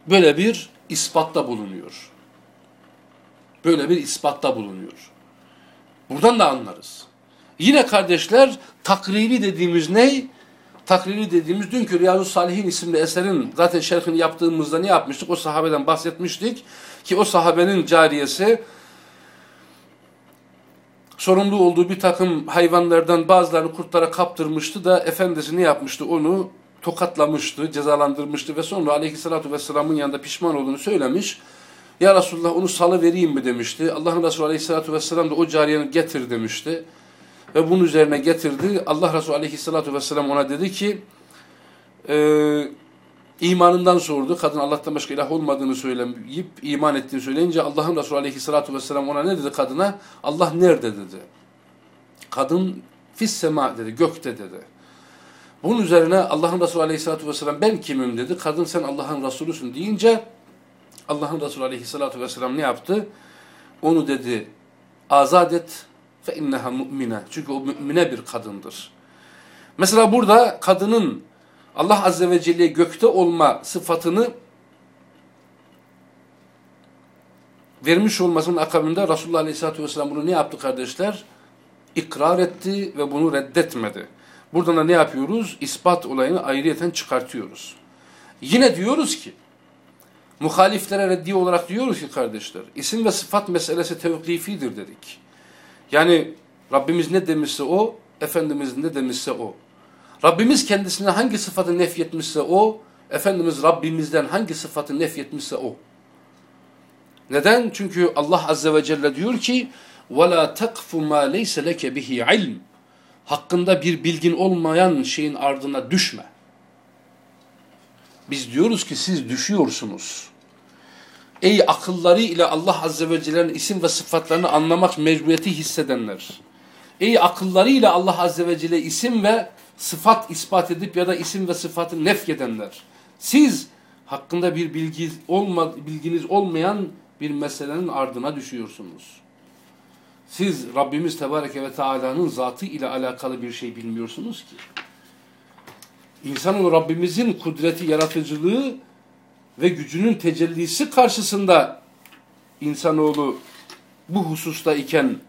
böyle bir ispatta bulunuyor. Böyle bir ispatta bulunuyor. Buradan da anlarız. Yine kardeşler takriri dediğimiz ne? Takriri dediğimiz dünkü Riyazu Salihin isimli eserin zaten şerhini yaptığımızda ne yapmıştık? O sahabeden bahsetmiştik ki o sahabenin cariyesi sorumlu olduğu bir takım hayvanlardan bazılarını kurtlara kaptırmıştı da efendisi ne yapmıştı? Onu tokatlamıştı, cezalandırmıştı ve sonra aleyhissalatü vesselamın yanında pişman olduğunu söylemiş. Ya Resulullah onu salı vereyim mi demişti. Allah'ın Resulü aleyhissalatü vesselam da o cariyeni getir demişti. Ve bunun üzerine getirdi. Allah Resulü aleyhissalatü vesselam ona dedi ki e, imanından sordu. Kadın Allah'tan başka ilah olmadığını söyleyip iman ettiğini söyleyince Allah'ın Resulü aleyhissalatü vesselam ona ne dedi kadına? Allah nerede dedi. Kadın fis sema dedi, gökte dedi. Bunun üzerine Allah'ın Resulü aleyhissalatü vesselam ben kimim dedi. Kadın sen Allah'ın Resulüsün deyince Allah'ın Resulü aleyhissalatü vesselam ne yaptı? Onu dedi azat et fe inneha mu'mine. Çünkü o mümine bir kadındır. Mesela burada kadının Allah Azze ve Celle gökte olma sıfatını vermiş olmasının akabinde Resulullah Aleyhisselatü Vesselam bunu ne yaptı kardeşler? İkrar etti ve bunu reddetmedi. Buradan da ne yapıyoruz? İspat olayını ayrıyeten çıkartıyoruz. Yine diyoruz ki, muhaliflere reddi olarak diyoruz ki kardeşler, isim ve sıfat meselesi tevkifidir dedik. Yani Rabbimiz ne demişse o, Efendimiz ne demişse o. Rabbimiz kendisine hangi sıfatı nefyetmişse o, Efendimiz Rabbimizden hangi sıfatı nefyetmişse o. Neden? Çünkü Allah Azze ve Celle diyor ki وَلَا تَقْفُ مَا لَيْسَ لَكَ بِهِ عِلْمٍ Hakkında bir bilgin olmayan şeyin ardına düşme. Biz diyoruz ki siz düşüyorsunuz. Ey akılları ile Allah Azze ve Celle'nin isim ve sıfatlarını anlamak mecburiyeti hissedenler. Ey akılları ile Allah Azze ve Celle isim ve sıfat ispat edip ya da isim ve sıfatı nefyedenler. Siz hakkında bir bilgi olma, bilginiz olmayan bir meselenin ardına düşüyorsunuz. Siz Rabbimiz Tebareke ve Teala'nın zatı ile alakalı bir şey bilmiyorsunuz ki. İnsanoğlu Rabbimizin kudreti, yaratıcılığı ve gücünün tecellisi karşısında insanoğlu bu hususta iken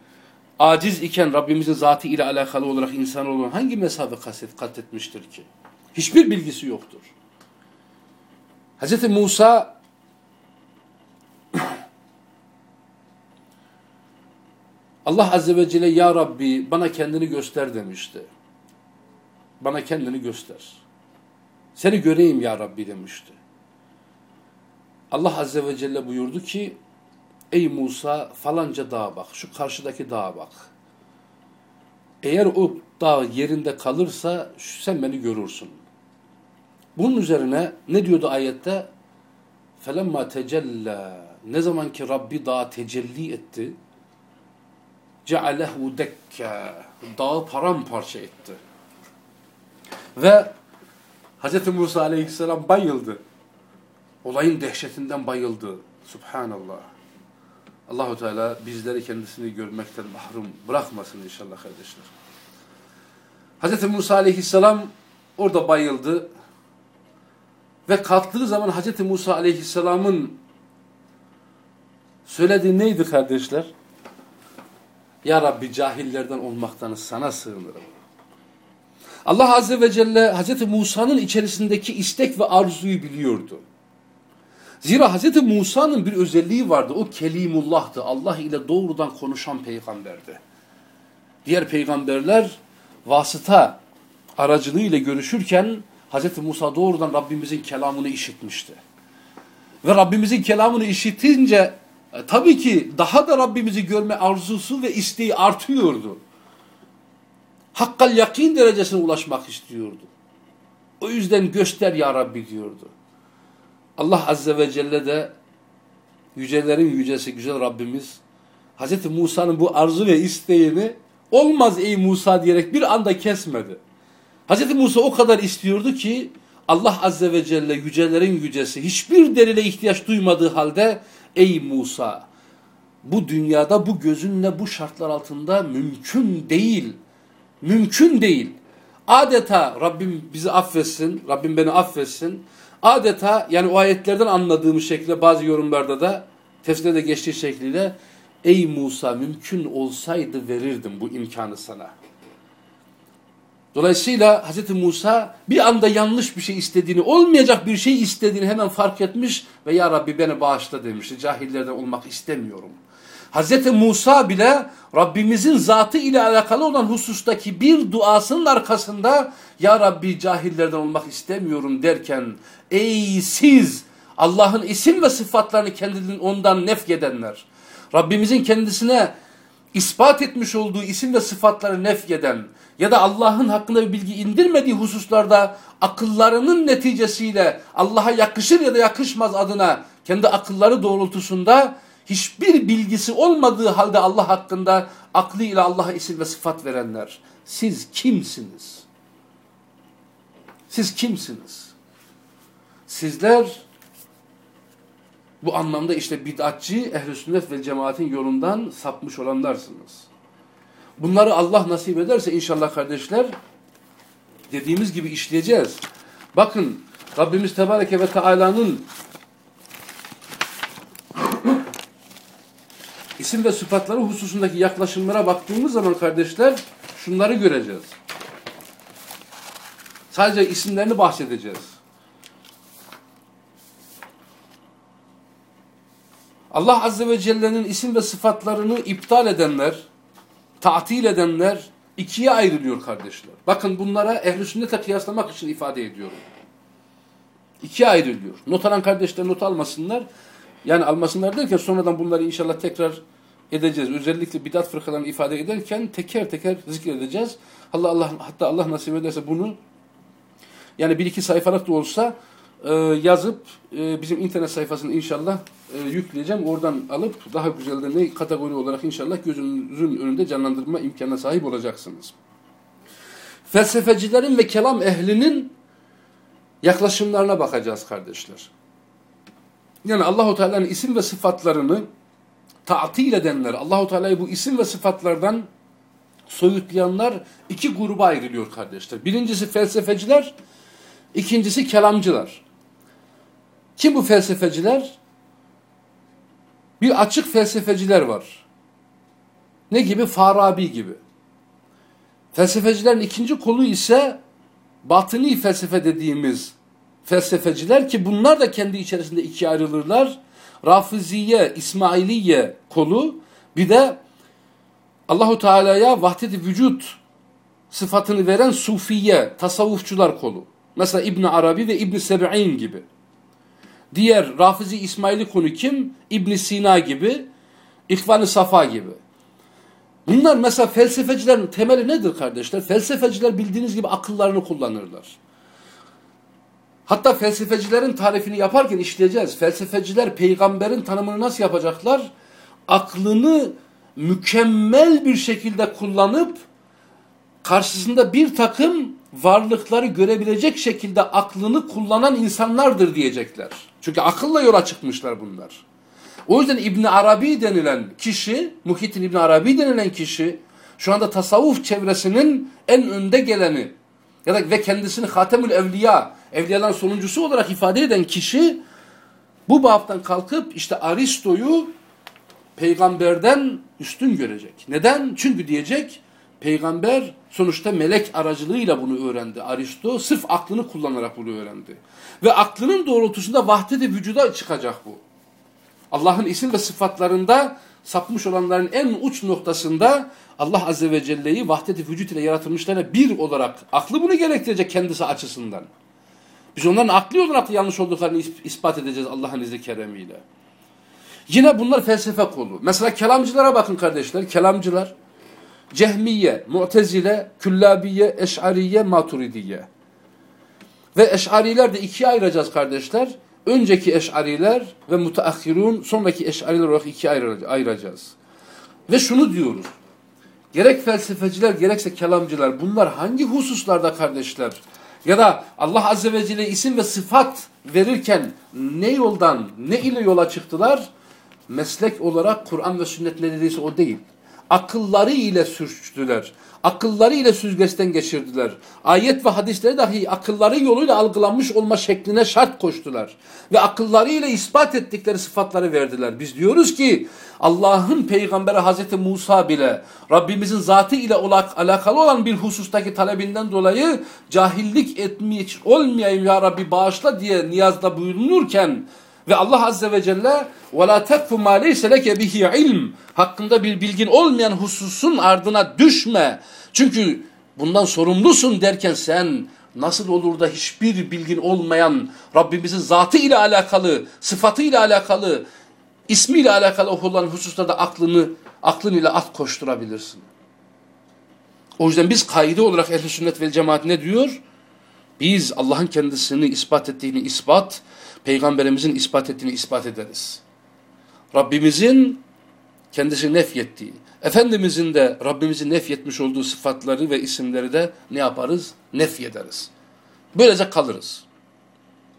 aciz iken Rabbimizin zatı ile alakalı olarak insanoğlu hangi mesafe kat etmiştir ki? Hiçbir bilgisi yoktur. Hz. Musa Allah Azze ve Celle Ya Rabbi bana kendini göster demişti. Bana kendini göster. Seni göreyim Ya Rabbi demişti. Allah Azze ve Celle buyurdu ki Ey Musa falanca dağa bak, şu karşıdaki dağa bak. Eğer o dağ yerinde kalırsa sen beni görürsün. Bunun üzerine ne diyordu ayette? فَلَمَّا تَجَلَّى Ne zaman ki Rabbi dağa tecelli etti, cealehu dekke dağı paramparça etti. Ve Hz. Musa aleyhisselam bayıldı. Olayın dehşetinden bayıldı. Subhanallah. Allahu Teala bizleri kendisini görmekten mahrum bırakmasın inşallah kardeşler. Hz. Musa aleyhisselam orada bayıldı ve kalktığı zaman Hz. Musa aleyhisselamın söylediği neydi kardeşler? Ya Rabbi cahillerden olmaktan sana sığınırım. Allah Azze ve Celle Hz. Musa'nın içerisindeki istek ve arzuyu biliyordu. Zira Hz. Musa'nın bir özelliği vardı. O Kelimullah'tı. Allah ile doğrudan konuşan peygamberdi. Diğer peygamberler vasıta aracılığıyla görüşürken Hz. Musa doğrudan Rabbimizin kelamını işitmişti. Ve Rabbimizin kelamını işitince e, tabii ki daha da Rabbimizi görme arzusu ve isteği artıyordu. Hakkal yakin derecesine ulaşmak istiyordu. O yüzden göster ya Rabbi diyordu. Allah Azze ve Celle de yücelerin yücesi güzel Rabbimiz Hz. Musa'nın bu arzu ve isteğini olmaz ey Musa diyerek bir anda kesmedi. Hz. Musa o kadar istiyordu ki Allah Azze ve Celle yücelerin yücesi hiçbir delile ihtiyaç duymadığı halde ey Musa bu dünyada bu gözünle bu şartlar altında mümkün değil. Mümkün değil. Adeta Rabbim bizi affetsin, Rabbim beni affetsin. Adeta yani o ayetlerden anladığımız şekilde bazı yorumlarda da tefsirde de geçtiği şekliyle ey Musa mümkün olsaydı verirdim bu imkanı sana. Dolayısıyla Hz. Musa bir anda yanlış bir şey istediğini, olmayacak bir şey istediğini hemen fark etmiş ve Ya Rabbi beni bağışla demişti. Cahillerden olmak istemiyorum. Hz. Musa bile Rabbimizin zatı ile alakalı olan husustaki bir duasının arkasında Ya Rabbi cahillerden olmak istemiyorum derken ey siz Allah'ın isim ve sıfatlarını kendinin ondan nefyedenler Rabbimizin kendisine ispat etmiş olduğu isim ve sıfatları nefyeden ya da Allah'ın hakkında bir bilgi indirmediği hususlarda akıllarının neticesiyle Allah'a yakışır ya da yakışmaz adına kendi akılları doğrultusunda hiçbir bilgisi olmadığı halde Allah hakkında aklıyla Allah'a isim ve sıfat verenler. Siz kimsiniz? Siz kimsiniz? Sizler bu anlamda işte bid'atçı, ehl-i sünnet ve cemaatin yolundan sapmış olanlarsınız. Bunları Allah nasip ederse inşallah kardeşler dediğimiz gibi işleyeceğiz. Bakın Rabbimiz Tebareke ve Teala'nın isim ve sıfatları hususundaki yaklaşımlara baktığımız zaman kardeşler şunları göreceğiz. Sadece isimlerini bahsedeceğiz. Allah Azze ve Celle'nin isim ve sıfatlarını iptal edenler, tatil edenler ikiye ayrılıyor kardeşler. Bakın bunlara ehl-i sünnete kıyaslamak için ifade ediyorum. İkiye ayrılıyor. Not alan kardeşler not almasınlar. Yani almasınlar derken sonradan bunları inşallah tekrar edeceğiz. Özellikle bidat fırkalarını ifade ederken teker teker zikredeceğiz. Allah Allah hatta Allah nasip ederse bunu yani bir iki sayfalık da olsa e, yazıp e, bizim internet sayfasını inşallah e, yükleyeceğim. Oradan alıp daha güzel de ne kategori olarak inşallah gözünüzün önünde canlandırma imkanına sahip olacaksınız. Felsefecilerin ve kelam ehlinin yaklaşımlarına bakacağız kardeşler. Yani Allahu Teala'nın isim ve sıfatlarını tatil edenler, Allahu Teala'yı bu isim ve sıfatlardan soyutlayanlar iki gruba ayrılıyor kardeşler. Birincisi felsefeciler, ikincisi kelamcılar. Kim bu felsefeciler? Bir açık felsefeciler var. Ne gibi? Farabi gibi. Felsefecilerin ikinci kolu ise batıni felsefe dediğimiz felsefeciler ki bunlar da kendi içerisinde ikiye ayrılırlar. Rafiziye, İsmailiye kolu bir de Allahu Teala'ya vahdet vücut sıfatını veren sufiye, tasavvufçular kolu. Mesela İbn Arabi ve İbn Seb'in gibi. Diğer Rafizi İsmaili konu kim? İbn Sina gibi, İhvan-ı Safa gibi. Bunlar mesela felsefecilerin temeli nedir kardeşler? Felsefeciler bildiğiniz gibi akıllarını kullanırlar. Hatta felsefecilerin tarifini yaparken işleyeceğiz. Felsefeciler peygamberin tanımını nasıl yapacaklar? Aklını mükemmel bir şekilde kullanıp karşısında bir takım varlıkları görebilecek şekilde aklını kullanan insanlardır diyecekler. Çünkü akılla yola çıkmışlar bunlar. O yüzden İbn Arabi denilen kişi, Muhittin İbn Arabi denilen kişi şu anda tasavvuf çevresinin en önde geleni ya da ve kendisini Hatemül Evliya, evliyaların sonuncusu olarak ifade eden kişi bu baptan kalkıp işte Aristo'yu peygamberden üstün görecek. Neden? Çünkü diyecek peygamber sonuçta melek aracılığıyla bunu öğrendi. Aristo sırf aklını kullanarak bunu öğrendi. Ve aklının doğrultusunda vahdet-i vücuda çıkacak bu. Allah'ın isim ve sıfatlarında sapmış olanların en uç noktasında Allah Azze ve Celle'yi vahdet-i vücut ile yaratılmışlarına bir olarak aklı bunu gerektirecek kendisi açısından. Biz onların akli olarak yanlış olduklarını ispat edeceğiz Allah'ın izni keremiyle. Yine bunlar felsefe kolu. Mesela kelamcılara bakın kardeşler. Kelamcılar Cehmiye, Mu'tezile, Küllabiye, Eş'ariye, Maturidiye. Ve Eş'ariler de ikiye ayıracağız kardeşler. Önceki Eş'ariler ve Mutaahhirun, sonraki Eş'ariler olarak ikiye ayıracağız. Ve şunu diyoruz. Gerek felsefeciler gerekse kelamcılar bunlar hangi hususlarda kardeşler? Ya da Allah Azze ve Celle isim ve sıfat verirken ne yoldan, ne ile yola çıktılar? Meslek olarak Kur'an ve sünnet ne dediyse o değil akılları ile sürçtüler. Akılları ile süzgeçten geçirdiler. Ayet ve hadisleri dahi akılları yoluyla algılanmış olma şekline şart koştular. Ve akılları ile ispat ettikleri sıfatları verdiler. Biz diyoruz ki Allah'ın peygamberi Hazreti Musa bile Rabbimizin zatı ile alakalı olan bir husustaki talebinden dolayı cahillik etmiş olmayayım ya Rabbi bağışla diye niyazda bulunurken ve Allah Azze ve Celle وَلَا تَكْفُ مَا لَيْسَ لَكَ بِهِ ilm Hakkında bir bilgin olmayan hususun ardına düşme. Çünkü bundan sorumlusun derken sen nasıl olur da hiçbir bilgin olmayan Rabbimizin zatı ile alakalı, sıfatı ile alakalı, ismiyle alakalı olan hususlarda aklını, aklın ile at koşturabilirsin. O yüzden biz kaide olarak ehl sünnet vel cemaat ne diyor? Biz Allah'ın kendisini ispat ettiğini ispat, Peygamberimizin ispat ettiğini ispat ederiz. Rabbimizin kendisini nefyettiği, Efendimizin de Rabbimizin nefyetmiş olduğu sıfatları ve isimleri de ne yaparız? Nefyederiz. Böylece kalırız.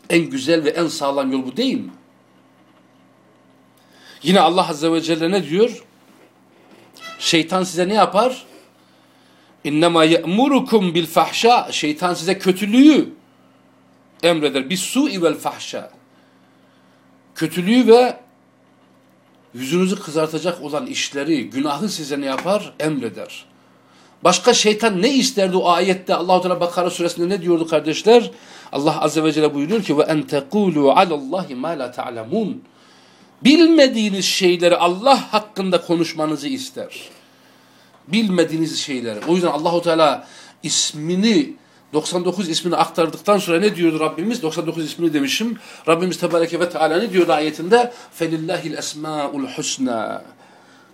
En güzel ve en sağlam yol bu değil mi? Yine Allah Azze ve Celle ne diyor? Şeytan size ne yapar? İnnemâ ye'murukum bil fahşâ. Şeytan size kötülüğü emreder. Bis su'i vel fahşâ. Kötülüğü ve yüzünüzü kızartacak olan işleri, günahı size ne yapar? Emreder. Başka şeytan ne isterdi o ayette Allah-u Teala Bakara suresinde ne diyordu kardeşler? Allah Azze ve Celle buyuruyor ki ve en tekulu alallahi ma la ta'lemun. Bilmediğiniz şeyleri Allah hakkında konuşmanızı ister bilmediğiniz şeyleri. O yüzden Allahu Teala ismini 99 ismini aktardıktan sonra ne diyordu Rabbimiz? 99 ismini demişim. Rabbimiz Tebareke ve Teala ne diyor ayetinde? Felillahil esmaul husna.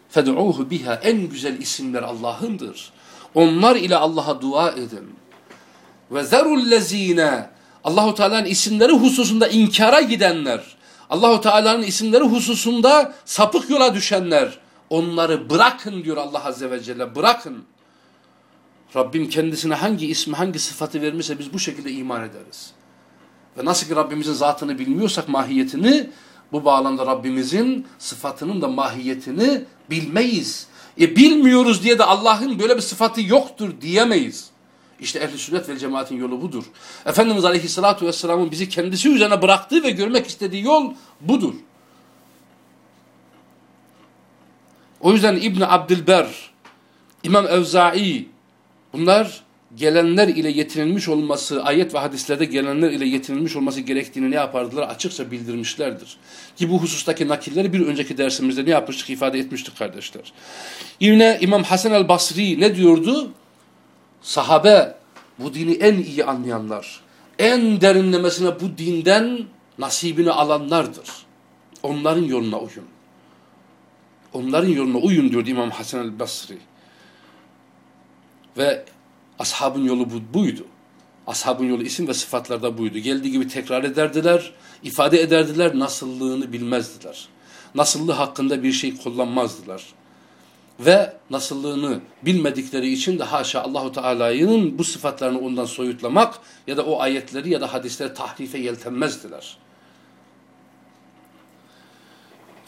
Fed'uhu biha. En güzel isimler Allah'ındır. Onlar ile Allah'a dua edin. Ve zerul lezine. Allahu Teala'nın isimleri hususunda inkara gidenler. Allahu Teala'nın isimleri hususunda sapık yola düşenler onları bırakın diyor Allah Azze ve Celle. Bırakın. Rabbim kendisine hangi ismi, hangi sıfatı vermişse biz bu şekilde iman ederiz. Ve nasıl ki Rabbimizin zatını bilmiyorsak mahiyetini, bu bağlamda Rabbimizin sıfatının da mahiyetini bilmeyiz. E bilmiyoruz diye de Allah'ın böyle bir sıfatı yoktur diyemeyiz. İşte ehl-i sünnet ve cemaatin yolu budur. Efendimiz Aleyhisselatü Vesselam'ın bizi kendisi üzerine bıraktığı ve görmek istediği yol budur. O yüzden İbn Abdülber, İmam Evza'i, Bunlar gelenler ile yetinilmiş olması, ayet ve hadislerde gelenler ile yetinilmiş olması gerektiğini ne yapardılar? Açıkça bildirmişlerdir. Ki bu husustaki nakilleri bir önceki dersimizde ne yapmıştık? ifade etmiştik kardeşler. Yine İmam Hasan el-Basri ne diyordu? Sahabe bu dini en iyi anlayanlar, en derinlemesine bu dinden nasibini alanlardır. Onların yoluna uyun. Onların yoluna uyun diyordu İmam Hasan el-Basri. Ve ashabın yolu bu, buydu. Ashabın yolu isim ve sıfatlarda buydu. Geldiği gibi tekrar ederdiler, ifade ederdiler, nasıllığını bilmezdiler. Nasıllığı hakkında bir şey kullanmazdılar. Ve nasıllığını bilmedikleri için de haşa Allahu Teala'nın bu sıfatlarını ondan soyutlamak ya da o ayetleri ya da hadisleri tahrife yeltenmezdiler.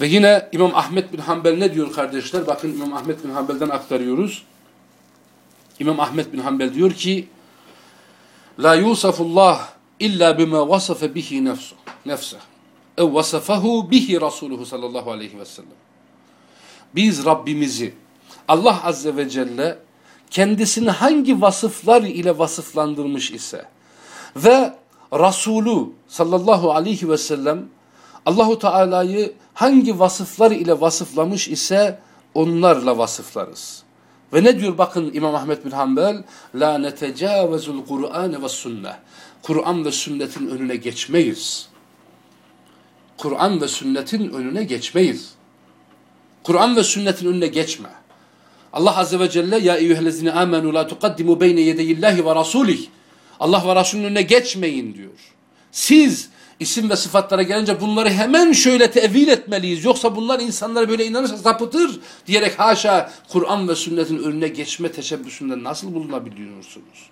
Ve yine İmam Ahmet bin Hanbel ne diyor kardeşler? Bakın İmam Ahmet bin Hanbel'den aktarıyoruz. İmam Ahmet bin Hanbel diyor ki La yusafullah illa bima vasafe bihi nefsu. Nefse. Ev vasafahu bihi Resuluhu sallallahu aleyhi ve sellem. Biz Rabbimizi Allah azze ve celle kendisini hangi vasıflar ile vasıflandırmış ise ve Resulü sallallahu aleyhi ve sellem Allahu Teala'yı hangi vasıflar ile vasıflamış ise onlarla vasıflarız. Ve ne diyor bakın İmam Ahmet bin Hanbel? La netecavezul Kur'an ve sünnet. Kur'an ve sünnetin önüne geçmeyiz. Kur'an ve sünnetin önüne geçmeyiz. Kur'an ve sünnetin önüne geçme. Allah Azze ve Celle ya eyyühellezine amenu la tuqaddimu beyne yedeyillahi ve rasulih. Allah ve Resulünün önüne geçmeyin diyor. Siz isim ve sıfatlara gelince bunları hemen şöyle tevil etmeliyiz. Yoksa bunlar insanlara böyle inanırsa sapıtır diyerek haşa Kur'an ve sünnetin önüne geçme teşebbüsünde nasıl bulunabiliyorsunuz?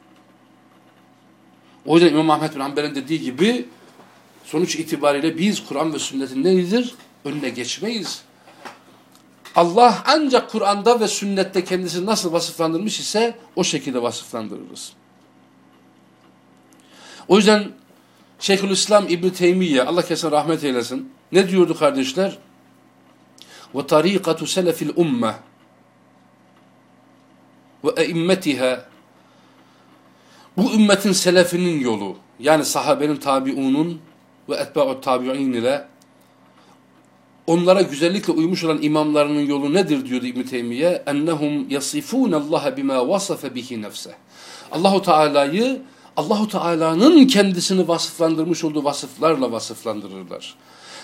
O yüzden İmam Ahmet bin Hanbel'in dediği gibi sonuç itibariyle biz Kur'an ve sünnetin neyidir? Önüne geçmeyiz. Allah ancak Kur'an'da ve sünnette kendisini nasıl vasıflandırmış ise o şekilde vasıflandırırız. O yüzden Şeyhülislam İbn Teymiye Allah kesin rahmet eylesin. Ne diyordu kardeşler? Ve tarikatu selefil umme ve eimmetiha bu ümmetin selefinin yolu yani sahabenin tabiunun ve etba'u tabi'in ile onlara güzellikle uymuş olan imamlarının yolu nedir diyordu İbn Teymiye? Ennehum yasifunallaha bima vasafe bihi nefse. Allahu Teala'yı Allahu Teala'nın kendisini vasıflandırmış olduğu vasıflarla vasıflandırırlar.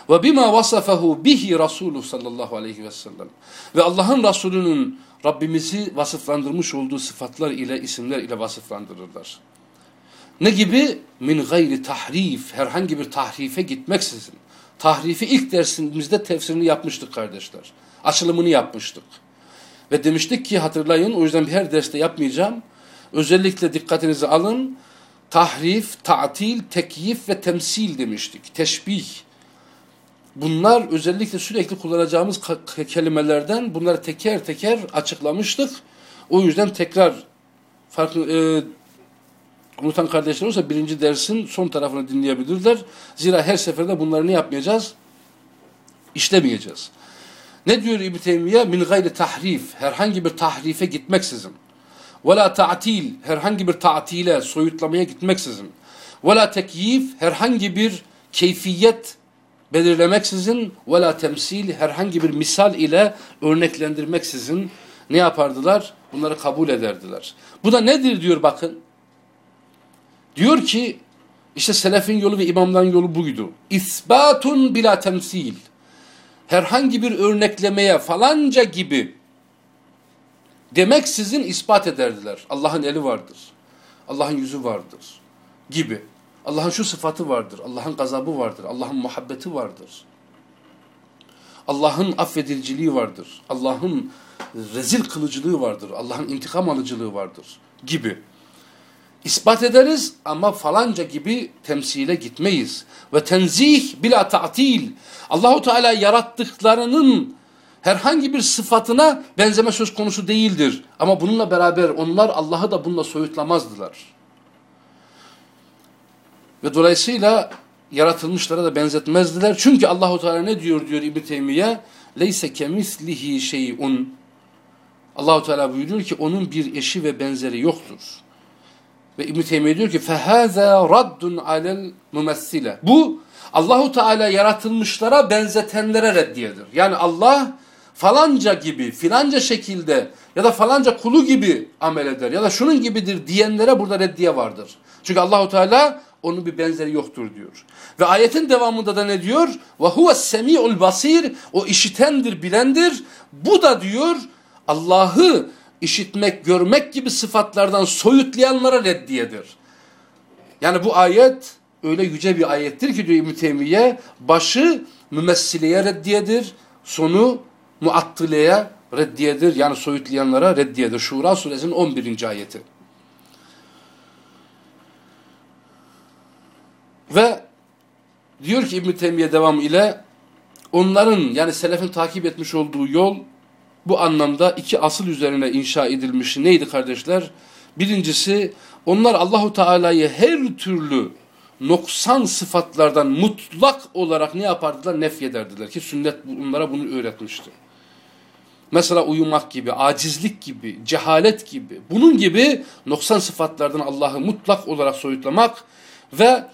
Ve bima vasafahu bihi Resulü sallallahu aleyhi ve sellem. Ve Allah'ın Resulü'nün Rabbimizi vasıflandırmış olduğu sıfatlar ile, isimler ile vasıflandırırlar. Ne gibi? Min gayri tahrif, herhangi bir tahrife gitmeksizin. Tahrifi ilk dersimizde tefsirini yapmıştık kardeşler. Açılımını yapmıştık. Ve demiştik ki hatırlayın, o yüzden her derste yapmayacağım. Özellikle dikkatinizi alın tahrif, ta'til, tekyif ve temsil demiştik. Teşbih. Bunlar özellikle sürekli kullanacağımız kelimelerden bunları teker teker açıklamıştık. O yüzden tekrar farklı e, unutan kardeşler olursa birinci dersin son tarafını dinleyebilirler. Zira her seferde bunları ne yapmayacağız? İşlemeyeceğiz. Ne diyor İbn Teymiye? Min gayri tahrif. Herhangi bir tahrife gitmeksizin. Ve la ta'til herhangi bir ta'tile, soyutlamaya gitmeksizin. Ve la tekyif herhangi bir keyfiyet belirlemeksizin ve la temsil herhangi bir misal ile örneklendirmeksizin ne yapardılar? Bunları kabul ederdiler. Bu da nedir diyor bakın. Diyor ki işte selefin yolu ve imamların yolu buydu. İsbatun bila temsil. Herhangi bir örneklemeye falanca gibi demek sizin ispat ederdiler. Allah'ın eli vardır. Allah'ın yüzü vardır gibi. Allah'ın şu sıfatı vardır. Allah'ın gazabı vardır. Allah'ın muhabbeti vardır. Allah'ın affedilciliği vardır. Allah'ın rezil kılıcılığı vardır. Allah'ın intikam alıcılığı vardır gibi. İspat ederiz ama falanca gibi temsile gitmeyiz. Ve tenzih bila ta'til. Allahu Teala yarattıklarının herhangi bir sıfatına benzeme söz konusu değildir. Ama bununla beraber onlar Allah'ı da bununla soyutlamazdılar. Ve dolayısıyla yaratılmışlara da benzetmezdiler. Çünkü Allahu Teala ne diyor diyor İbn Teymiye? Leyse kemislihi şey'un. Allahu Teala buyuruyor ki onun bir eşi ve benzeri yoktur. Ve İbn Teymiye diyor ki fehaza raddun alel mumessile. Bu Allahu Teala yaratılmışlara benzetenlere reddiyedir. Yani Allah falanca gibi, filanca şekilde ya da falanca kulu gibi amel eder ya da şunun gibidir diyenlere burada reddiye vardır. Çünkü Allahu Teala onun bir benzeri yoktur diyor. Ve ayetin devamında da ne diyor? Ve huve semi'ul basir. O işitendir, bilendir. Bu da diyor Allah'ı işitmek, görmek gibi sıfatlardan soyutlayanlara reddiyedir. Yani bu ayet öyle yüce bir ayettir ki diyor İbn Teymiye başı mümessileye reddiyedir, sonu muattileye reddiyedir. Yani soyutlayanlara reddiyedir. Şura suresinin 11. ayeti. Ve diyor ki İbn-i Teymiye devam ile onların yani selefin takip etmiş olduğu yol bu anlamda iki asıl üzerine inşa edilmiş. Neydi kardeşler? Birincisi onlar Allahu Teala'yı her türlü noksan sıfatlardan mutlak olarak ne yapardılar? Nefyederdiler ki sünnet onlara bunu öğretmişti. Mesela uyumak gibi, acizlik gibi, cehalet gibi, bunun gibi noksan sıfatlardan Allah'ı mutlak olarak soyutlamak ve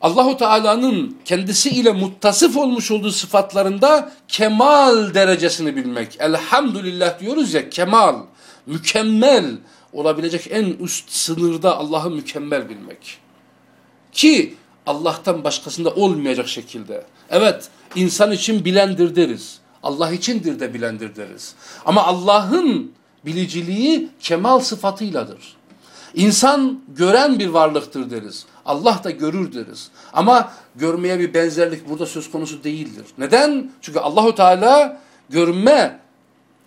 Allahu Teala'nın kendisi ile muttasıf olmuş olduğu sıfatlarında kemal derecesini bilmek. Elhamdülillah diyoruz ya kemal, mükemmel olabilecek en üst sınırda Allah'ı mükemmel bilmek. Ki Allah'tan başkasında olmayacak şekilde. Evet insan için bilendir deriz. Allah içindir de bilendir deriz. Ama Allah'ın biliciliği kemal sıfatıyladır. İnsan gören bir varlıktır deriz. Allah da görür deriz. Ama görmeye bir benzerlik burada söz konusu değildir. Neden? Çünkü Allahu Teala görme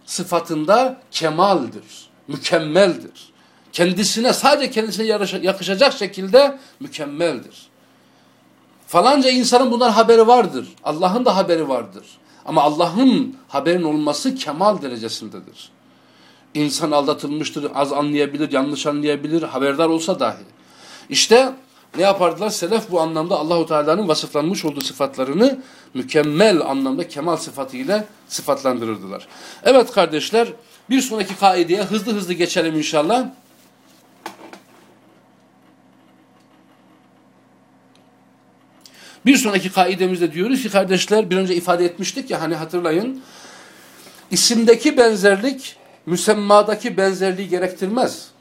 sıfatında kemaldir, mükemmeldir. Kendisine sadece kendisine yakışacak şekilde mükemmeldir. Falanca insanın bundan haberi vardır. Allah'ın da haberi vardır. Ama Allah'ın haberin olması kemal derecesindedir. İnsan aldatılmıştır, az anlayabilir, yanlış anlayabilir, haberdar olsa dahi. İşte ne yapardılar? Selef bu anlamda Allahu Teala'nın vasıflanmış olduğu sıfatlarını mükemmel anlamda kemal sıfatıyla sıfatlandırırdılar. Evet kardeşler, bir sonraki kaideye hızlı hızlı geçelim inşallah. Bir sonraki kaidemizde diyoruz ki kardeşler bir önce ifade etmiştik ya hani hatırlayın. İsimdeki benzerlik müsemmadaki benzerliği gerektirmez.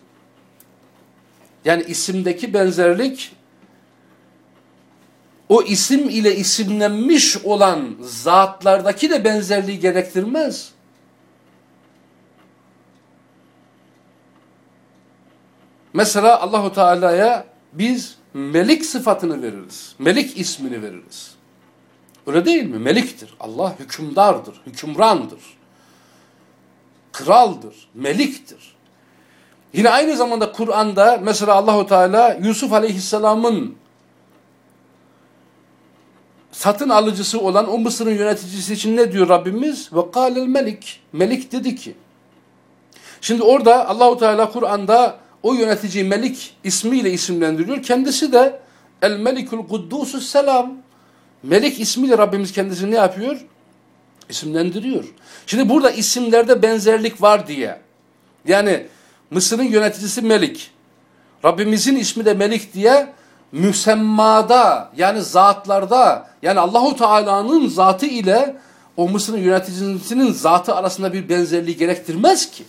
Yani isimdeki benzerlik o isim ile isimlenmiş olan zatlardaki de benzerliği gerektirmez. Mesela Allahu Teala'ya biz melik sıfatını veririz. Melik ismini veririz. Öyle değil mi? Meliktir. Allah hükümdardır, hükümrandır. Kraldır, meliktir. Yine aynı zamanda Kur'an'da mesela Allahu Teala Yusuf Aleyhisselam'ın satın alıcısı olan o Mısır'ın yöneticisi için ne diyor Rabbimiz? Ve kâlel melik. Melik dedi ki. Şimdi orada Allahu Teala Kur'an'da o yönetici Melik ismiyle isimlendiriyor. Kendisi de El Melikul Kuddusus Selam. Melik ismiyle Rabbimiz kendisini ne yapıyor? İsimlendiriyor. Şimdi burada isimlerde benzerlik var diye. Yani Mısır'ın yöneticisi Melik. Rabbimizin ismi de Melik diye müsemmada yani zatlarda yani Allahu Teala'nın zatı ile o Mısır'ın yöneticisinin zatı arasında bir benzerliği gerektirmez ki.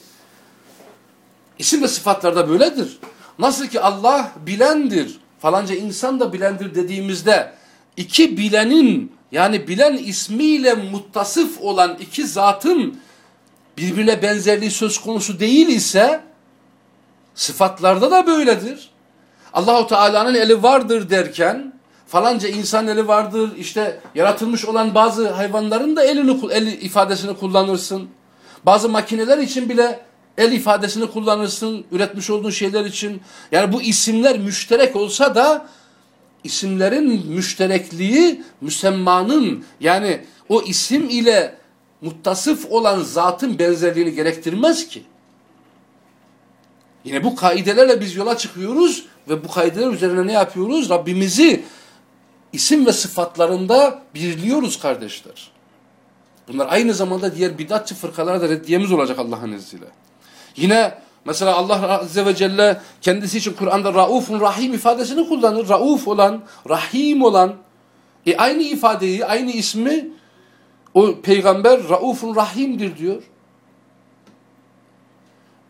İsim ve sıfatlarda böyledir. Nasıl ki Allah bilendir, falanca insan da bilendir dediğimizde iki bilenin yani bilen ismiyle muttasıf olan iki zatın birbirine benzerliği söz konusu değil ise sıfatlarda da böyledir. Allahu Teala'nın eli vardır derken falanca insan eli vardır işte yaratılmış olan bazı hayvanların da elini eli ifadesini kullanırsın. Bazı makineler için bile el ifadesini kullanırsın üretmiş olduğun şeyler için. Yani bu isimler müşterek olsa da isimlerin müşterekliği müsemmanın yani o isim ile muttasıf olan zatın benzerliğini gerektirmez ki. Yine bu kaidelerle biz yola çıkıyoruz ve bu kaideler üzerine ne yapıyoruz? Rabbimizi isim ve sıfatlarında birliyoruz kardeşler. Bunlar aynı zamanda diğer bidatçı fırkalara da reddiyemiz olacak Allah'ın izniyle. Yine mesela Allah Azze ve Celle kendisi için Kur'an'da Raufun Rahim ifadesini kullanır. Rauf olan, Rahim olan. E aynı ifadeyi, aynı ismi o peygamber Raufun Rahim'dir diyor.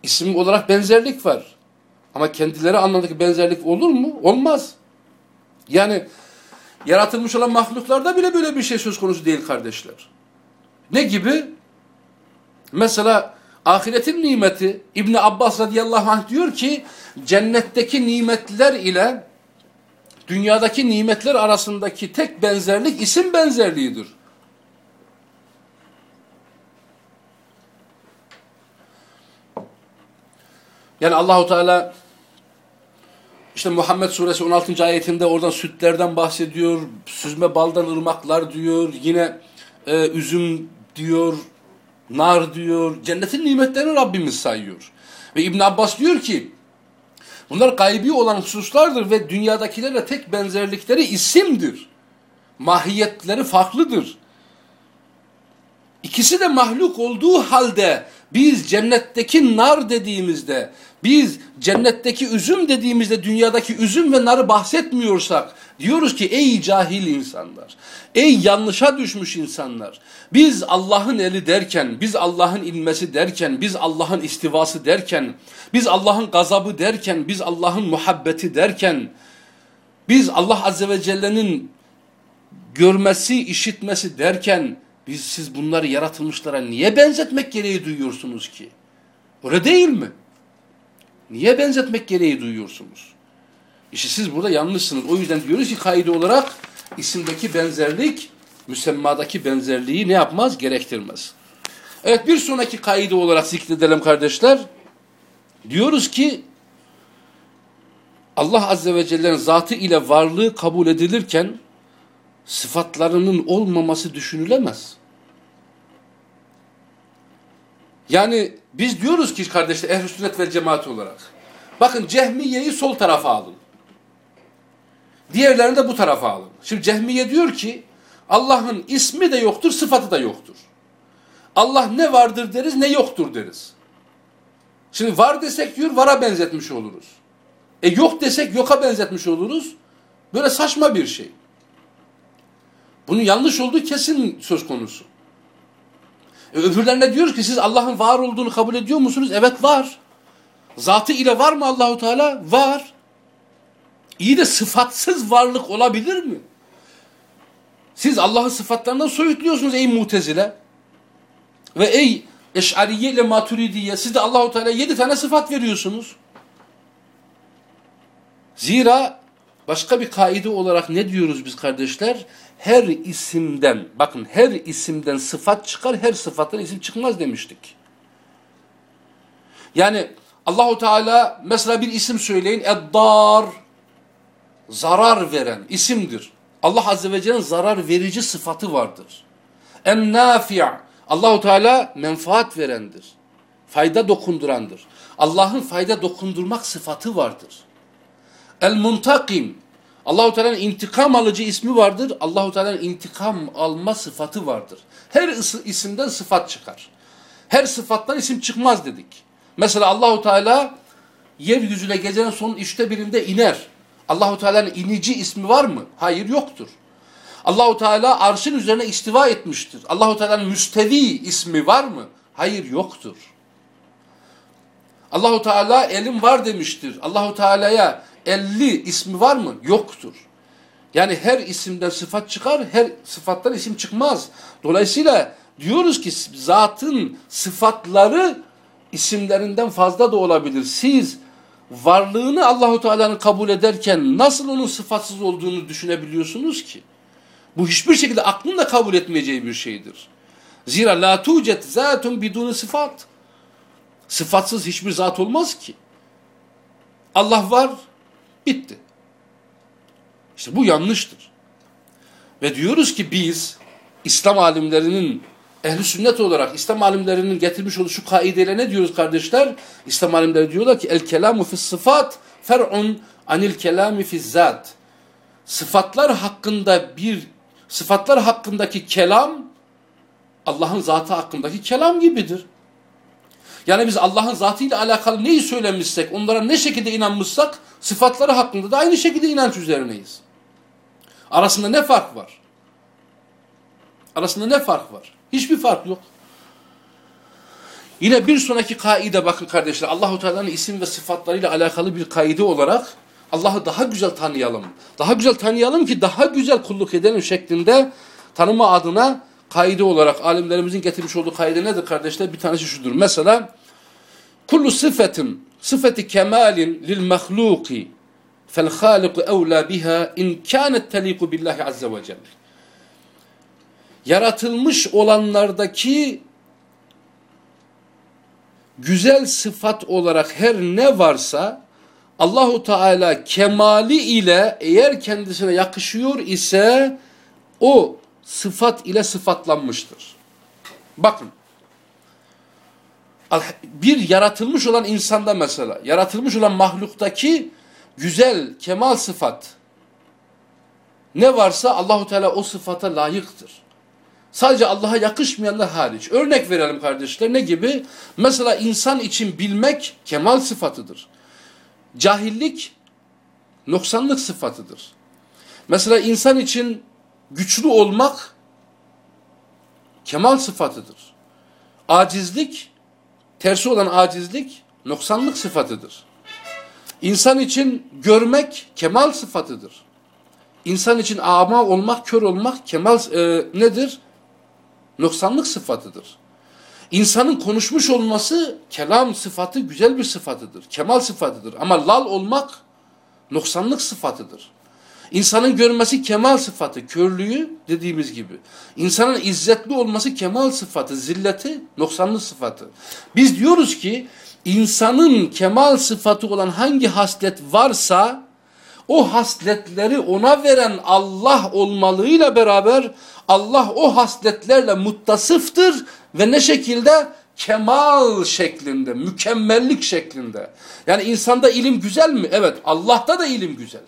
İsim olarak benzerlik var. Ama kendileri anlamdaki benzerlik olur mu? Olmaz. Yani yaratılmış olan mahluklarda bile böyle bir şey söz konusu değil kardeşler. Ne gibi? Mesela ahiretin nimeti İbni Abbas radıyallahu anh diyor ki cennetteki nimetler ile dünyadaki nimetler arasındaki tek benzerlik isim benzerliğidir. Yani Allahu Teala işte Muhammed suresi 16. ayetinde oradan sütlerden bahsediyor, süzme baldan ırmaklar diyor. Yine e, üzüm diyor, nar diyor. Cennetin nimetlerini Rabbimiz sayıyor. Ve İbn Abbas diyor ki bunlar gaybi olan hususlardır ve dünyadakilerle tek benzerlikleri isimdir. Mahiyetleri farklıdır. İkisi de mahluk olduğu halde biz cennetteki nar dediğimizde, biz cennetteki üzüm dediğimizde dünyadaki üzüm ve narı bahsetmiyorsak, diyoruz ki ey cahil insanlar, ey yanlışa düşmüş insanlar, biz Allah'ın eli derken, biz Allah'ın ilmesi derken, biz Allah'ın istivası derken, biz Allah'ın gazabı derken, biz Allah'ın muhabbeti derken, biz Allah Azze ve Celle'nin görmesi, işitmesi derken, biz siz bunları yaratılmışlara niye benzetmek gereği duyuyorsunuz ki? Öyle değil mi? Niye benzetmek gereği duyuyorsunuz? İşte siz burada yanlışsınız. O yüzden diyoruz ki kaide olarak isimdeki benzerlik müsemmadaki benzerliği ne yapmaz? Gerektirmez. Evet bir sonraki kaide olarak zikredelim kardeşler. Diyoruz ki Allah Azze ve Celle'nin zatı ile varlığı kabul edilirken sıfatlarının olmaması düşünülemez. Yani biz diyoruz ki kardeşler ehl sünnet ve cemaat olarak bakın Cehmiye'yi sol tarafa alın. Diğerlerini de bu tarafa alın. Şimdi Cehmiye diyor ki Allah'ın ismi de yoktur, sıfatı da yoktur. Allah ne vardır deriz, ne yoktur deriz. Şimdi var desek diyor, vara benzetmiş oluruz. E yok desek yoka benzetmiş oluruz. Böyle saçma bir şey. Bunun yanlış olduğu kesin söz konusu. Öbürlerine diyoruz ki siz Allah'ın var olduğunu kabul ediyor musunuz? Evet var. Zatı ile var mı Allahu Teala? Var. İyi de sıfatsız varlık olabilir mi? Siz Allah'ın sıfatlarından soyutluyorsunuz ey mutezile. Ve ey eşariye ile maturidiye siz de Allahu Teala yedi tane sıfat veriyorsunuz. Zira başka bir kaide olarak ne diyoruz biz kardeşler? Her isimden, bakın her isimden sıfat çıkar, her sıfattan isim çıkmaz demiştik. Yani Allahu Teala mesela bir isim söyleyin, eddar, zarar veren isimdir. Allah Azze ve Celle'nin zarar verici sıfatı vardır. En-nafi' Allahu Teala menfaat verendir. Fayda dokundurandır. Allah'ın fayda dokundurmak sıfatı vardır. El-muntakim Allahu Teala'nın intikam alıcı ismi vardır. Allahu Teala'nın intikam alma sıfatı vardır. Her isimden sıfat çıkar. Her sıfattan isim çıkmaz dedik. Mesela Allahu Teala yeryüzüne gecenin son üçte birinde iner. Allahu Teala'nın inici ismi var mı? Hayır yoktur. Allahu Teala arşın üzerine istiva etmiştir. Allahu Teala'nın müstevi ismi var mı? Hayır yoktur. Allahu Teala elim var demiştir. Allahu Teala'ya elli ismi var mı? Yoktur. Yani her isimden sıfat çıkar, her sıfattan isim çıkmaz. Dolayısıyla diyoruz ki zatın sıfatları isimlerinden fazla da olabilir. Siz varlığını Allahu Teala'nın kabul ederken nasıl onun sıfatsız olduğunu düşünebiliyorsunuz ki? Bu hiçbir şekilde aklın da kabul etmeyeceği bir şeydir. Zira la tucet zatun biduni sıfat. Sıfatsız hiçbir zat olmaz ki. Allah var, bitti. İşte bu yanlıştır. Ve diyoruz ki biz İslam alimlerinin ehli sünnet olarak İslam alimlerinin getirmiş olduğu şu kaideyle ne diyoruz kardeşler? İslam alimleri diyorlar ki el kelamu fi sıfat fer'un anil kelami fi zat. Sıfatlar hakkında bir sıfatlar hakkındaki kelam Allah'ın zatı hakkındaki kelam gibidir. Yani biz Allah'ın zatıyla alakalı neyi söylemişsek, onlara ne şekilde inanmışsak sıfatları hakkında da aynı şekilde inanç üzerineyiz. Arasında ne fark var? Arasında ne fark var? Hiçbir fark yok. Yine bir sonraki kaide bakın kardeşler. Allahu Teala'nın isim ve sıfatlarıyla alakalı bir kaide olarak Allah'ı daha güzel tanıyalım. Daha güzel tanıyalım ki daha güzel kulluk edelim şeklinde tanıma adına kaide olarak alimlerimizin getirmiş olduğu kaide nedir kardeşler? Bir tanesi şudur. Mesela kullu sıfetin sıfeti kemalin lil mahluki fel haliku evla biha in kânet teliku billahi azze ve celle yaratılmış olanlardaki güzel sıfat olarak her ne varsa Allahu Teala kemali ile eğer kendisine yakışıyor ise o sıfat ile sıfatlanmıştır. Bakın. Bir yaratılmış olan insanda mesela, yaratılmış olan mahluktaki güzel, kemal sıfat ne varsa Allahu Teala o sıfata layıktır. Sadece Allah'a yakışmayanlar hariç. Örnek verelim kardeşler ne gibi? Mesela insan için bilmek kemal sıfatıdır. Cahillik noksanlık sıfatıdır. Mesela insan için güçlü olmak kemal sıfatıdır. Acizlik, tersi olan acizlik noksanlık sıfatıdır. İnsan için görmek kemal sıfatıdır. İnsan için ama olmak, kör olmak kemal e, nedir? Noksanlık sıfatıdır. İnsanın konuşmuş olması kelam sıfatı güzel bir sıfatıdır. Kemal sıfatıdır. Ama lal olmak noksanlık sıfatıdır. İnsanın görmesi kemal sıfatı, körlüğü dediğimiz gibi. İnsanın izzetli olması kemal sıfatı, zilleti noksanlık sıfatı. Biz diyoruz ki insanın kemal sıfatı olan hangi haslet varsa o hasletleri ona veren Allah olmalığıyla beraber Allah o hasletlerle muttasıftır ve ne şekilde? Kemal şeklinde, mükemmellik şeklinde. Yani insanda ilim güzel mi? Evet, Allah'ta da ilim güzel.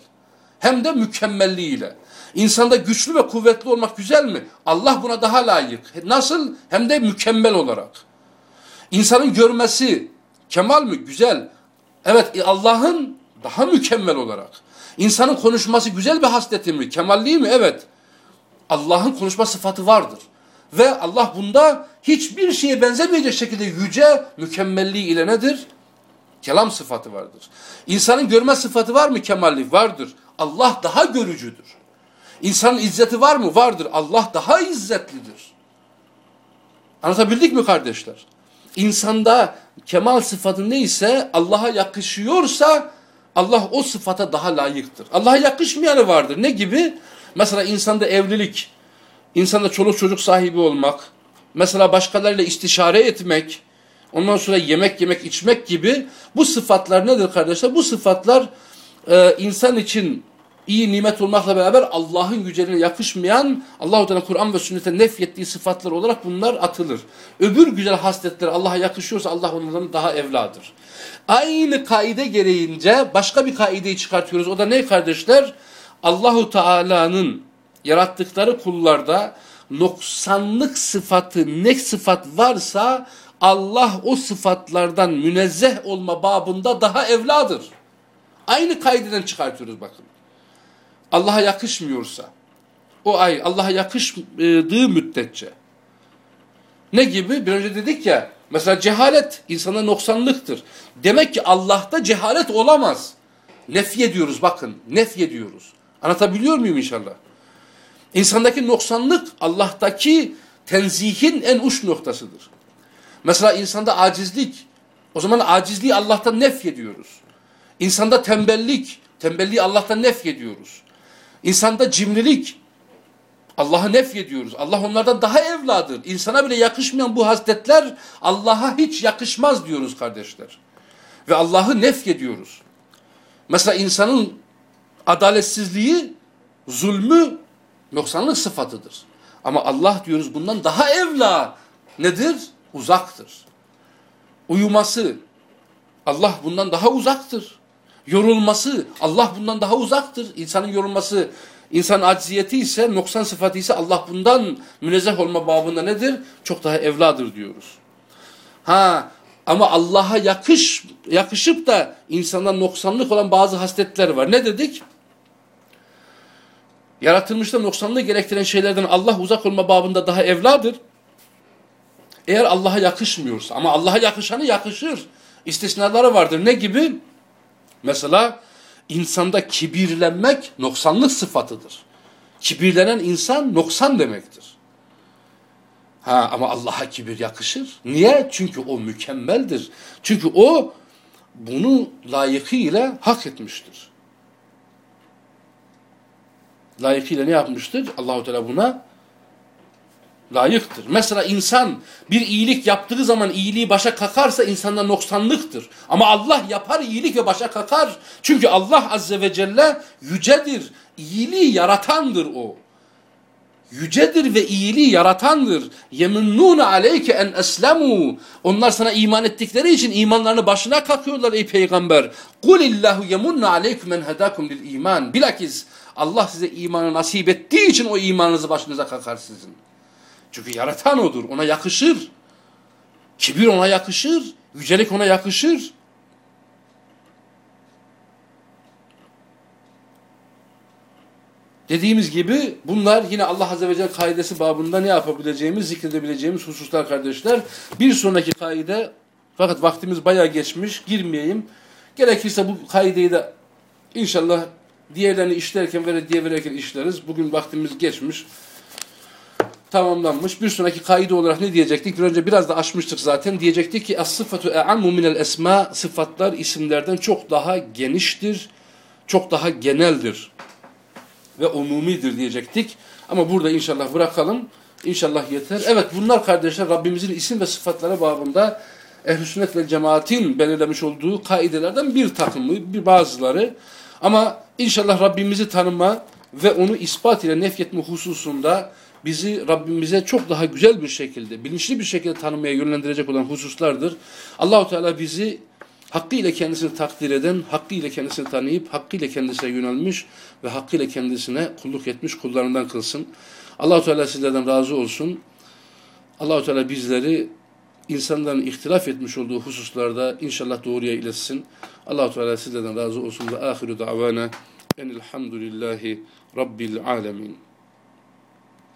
Hem de mükemmelliğiyle. İnsanda güçlü ve kuvvetli olmak güzel mi? Allah buna daha layık. Nasıl? Hem de mükemmel olarak. İnsanın görmesi kemal mi? Güzel. Evet Allah'ın daha mükemmel olarak. İnsanın konuşması güzel bir hasleti mi? Kemalliği mi? Evet. Allah'ın konuşma sıfatı vardır. Ve Allah bunda hiçbir şeye benzemeyecek şekilde yüce mükemmelliği ile nedir? Kelam sıfatı vardır. İnsanın görme sıfatı var mı? Kemallik vardır. Allah daha görücüdür. İnsanın izzeti var mı? Vardır. Allah daha izzetlidir. Anlatabildik mi kardeşler? İnsanda kemal sıfatı neyse Allah'a yakışıyorsa Allah o sıfata daha layıktır. Allah'a yakışmayanı vardır. Ne gibi? Mesela insanda evlilik, insanda çoluk çocuk sahibi olmak, mesela başkalarıyla istişare etmek, ondan sonra yemek yemek içmek gibi bu sıfatlar nedir kardeşler? Bu sıfatlar e, insan için iyi nimet olmakla beraber Allah'ın güceline yakışmayan Allahu Teala Kur'an ve sünnete nefyettiği sıfatlar olarak bunlar atılır. Öbür güzel hasletler Allah'a yakışıyorsa Allah onlardan daha evladır. Aynı kaide gereğince başka bir kaideyi çıkartıyoruz. O da ne kardeşler? Allahu Teala'nın yarattıkları kullarda noksanlık sıfatı ne sıfat varsa Allah o sıfatlardan münezzeh olma babında daha evladır. Aynı kaydeden çıkartıyoruz bakın. Allah'a yakışmıyorsa, o ay Allah'a yakışdığı müddetçe. Ne gibi? Bir önce dedik ya, mesela cehalet insana noksanlıktır. Demek ki Allah'ta cehalet olamaz. Nefye diyoruz bakın, nefye diyoruz. Anlatabiliyor muyum inşallah? İnsandaki noksanlık Allah'taki tenzihin en uç noktasıdır. Mesela insanda acizlik, o zaman acizliği Allah'tan nefyediyoruz. İnsanda tembellik, tembelliği Allah'tan nefyediyoruz. İnsanda cimrilik, Allah'ı nefyediyoruz. Allah onlardan daha evladır. İnsana bile yakışmayan bu hasletler Allah'a hiç yakışmaz diyoruz kardeşler. Ve Allah'ı nefyediyoruz. Mesela insanın adaletsizliği, zulmü noksanlık sıfatıdır. Ama Allah diyoruz bundan daha evla nedir? Uzaktır. Uyuması, Allah bundan daha uzaktır. Yorulması, Allah bundan daha uzaktır. İnsanın yorulması, insan acziyeti ise, noksan sıfatı ise Allah bundan münezzeh olma babında nedir? Çok daha evladır diyoruz. Ha, ama Allah'a yakış, yakışıp da insandan noksanlık olan bazı hasletler var. Ne dedik? Yaratılmışta noksanlığı gerektiren şeylerden Allah uzak olma babında daha evladır. Eğer Allah'a yakışmıyorsa ama Allah'a yakışanı yakışır. İstisnaları vardır. Ne gibi? Mesela insanda kibirlenmek noksanlık sıfatıdır. Kibirlenen insan noksan demektir. Ha ama Allah'a kibir yakışır. Niye? Çünkü o mükemmeldir. Çünkü o bunu layıkıyla hak etmiştir. Layıkıyla ne yapmıştır? Allahu Teala buna layıktır. Mesela insan bir iyilik yaptığı zaman iyiliği başa kakarsa insanda noksanlıktır. Ama Allah yapar iyilik ve başa kakar. Çünkü Allah Azze ve Celle yücedir. İyiliği yaratandır o. yücedir ve iyiliği yaratandır. Yemunnûne aleyke en eslemu. Onlar sana iman ettikleri için imanlarını başına kakıyorlar ey peygamber. Kulillahu yemunne aleyküm en hedakum lil iman. Bilakis Allah size imanı nasip ettiği için o imanınızı başınıza kakar sizin. Çünkü yaratan odur. Ona yakışır. Kibir ona yakışır. Yücelik ona yakışır. Dediğimiz gibi bunlar yine Allah Azze ve Celle kaidesi babında ne yapabileceğimiz, zikredebileceğimiz hususlar kardeşler. Bir sonraki kaide, fakat vaktimiz bayağı geçmiş, girmeyeyim. Gerekirse bu kaideyi de inşallah diğerlerini işlerken ve diye verirken işleriz. Bugün vaktimiz geçmiş, tamamlanmış. Bir sonraki kaide olarak ne diyecektik? Bir önce biraz da açmıştık zaten. Diyecektik ki as-sıfatu e'ammu minel esma sıfatlar isimlerden çok daha geniştir, çok daha geneldir ve umumidir diyecektik. Ama burada inşallah bırakalım. İnşallah yeter. Evet bunlar kardeşler Rabbimizin isim ve sıfatları babında ehl sünnet ve cemaatin belirlemiş olduğu kaidelerden bir takımı, bir bazıları. Ama inşallah Rabbimizi tanıma ve onu ispat ile nefyetme hususunda bizi Rabbimize çok daha güzel bir şekilde, bilinçli bir şekilde tanımaya yönlendirecek olan hususlardır. Allahu Teala bizi hakkıyla kendisini takdir eden, hakkıyla kendisini tanıyıp, hakkıyla kendisine yönelmiş ve hakkıyla kendisine kulluk etmiş kullarından kılsın. Allahu Teala sizlerden razı olsun. Allahu Teala bizleri insanların ihtilaf etmiş olduğu hususlarda inşallah doğruya iletsin. Allahu Teala sizlerden razı olsun ve ahiru davana enilhamdülillahi rabbil alamin.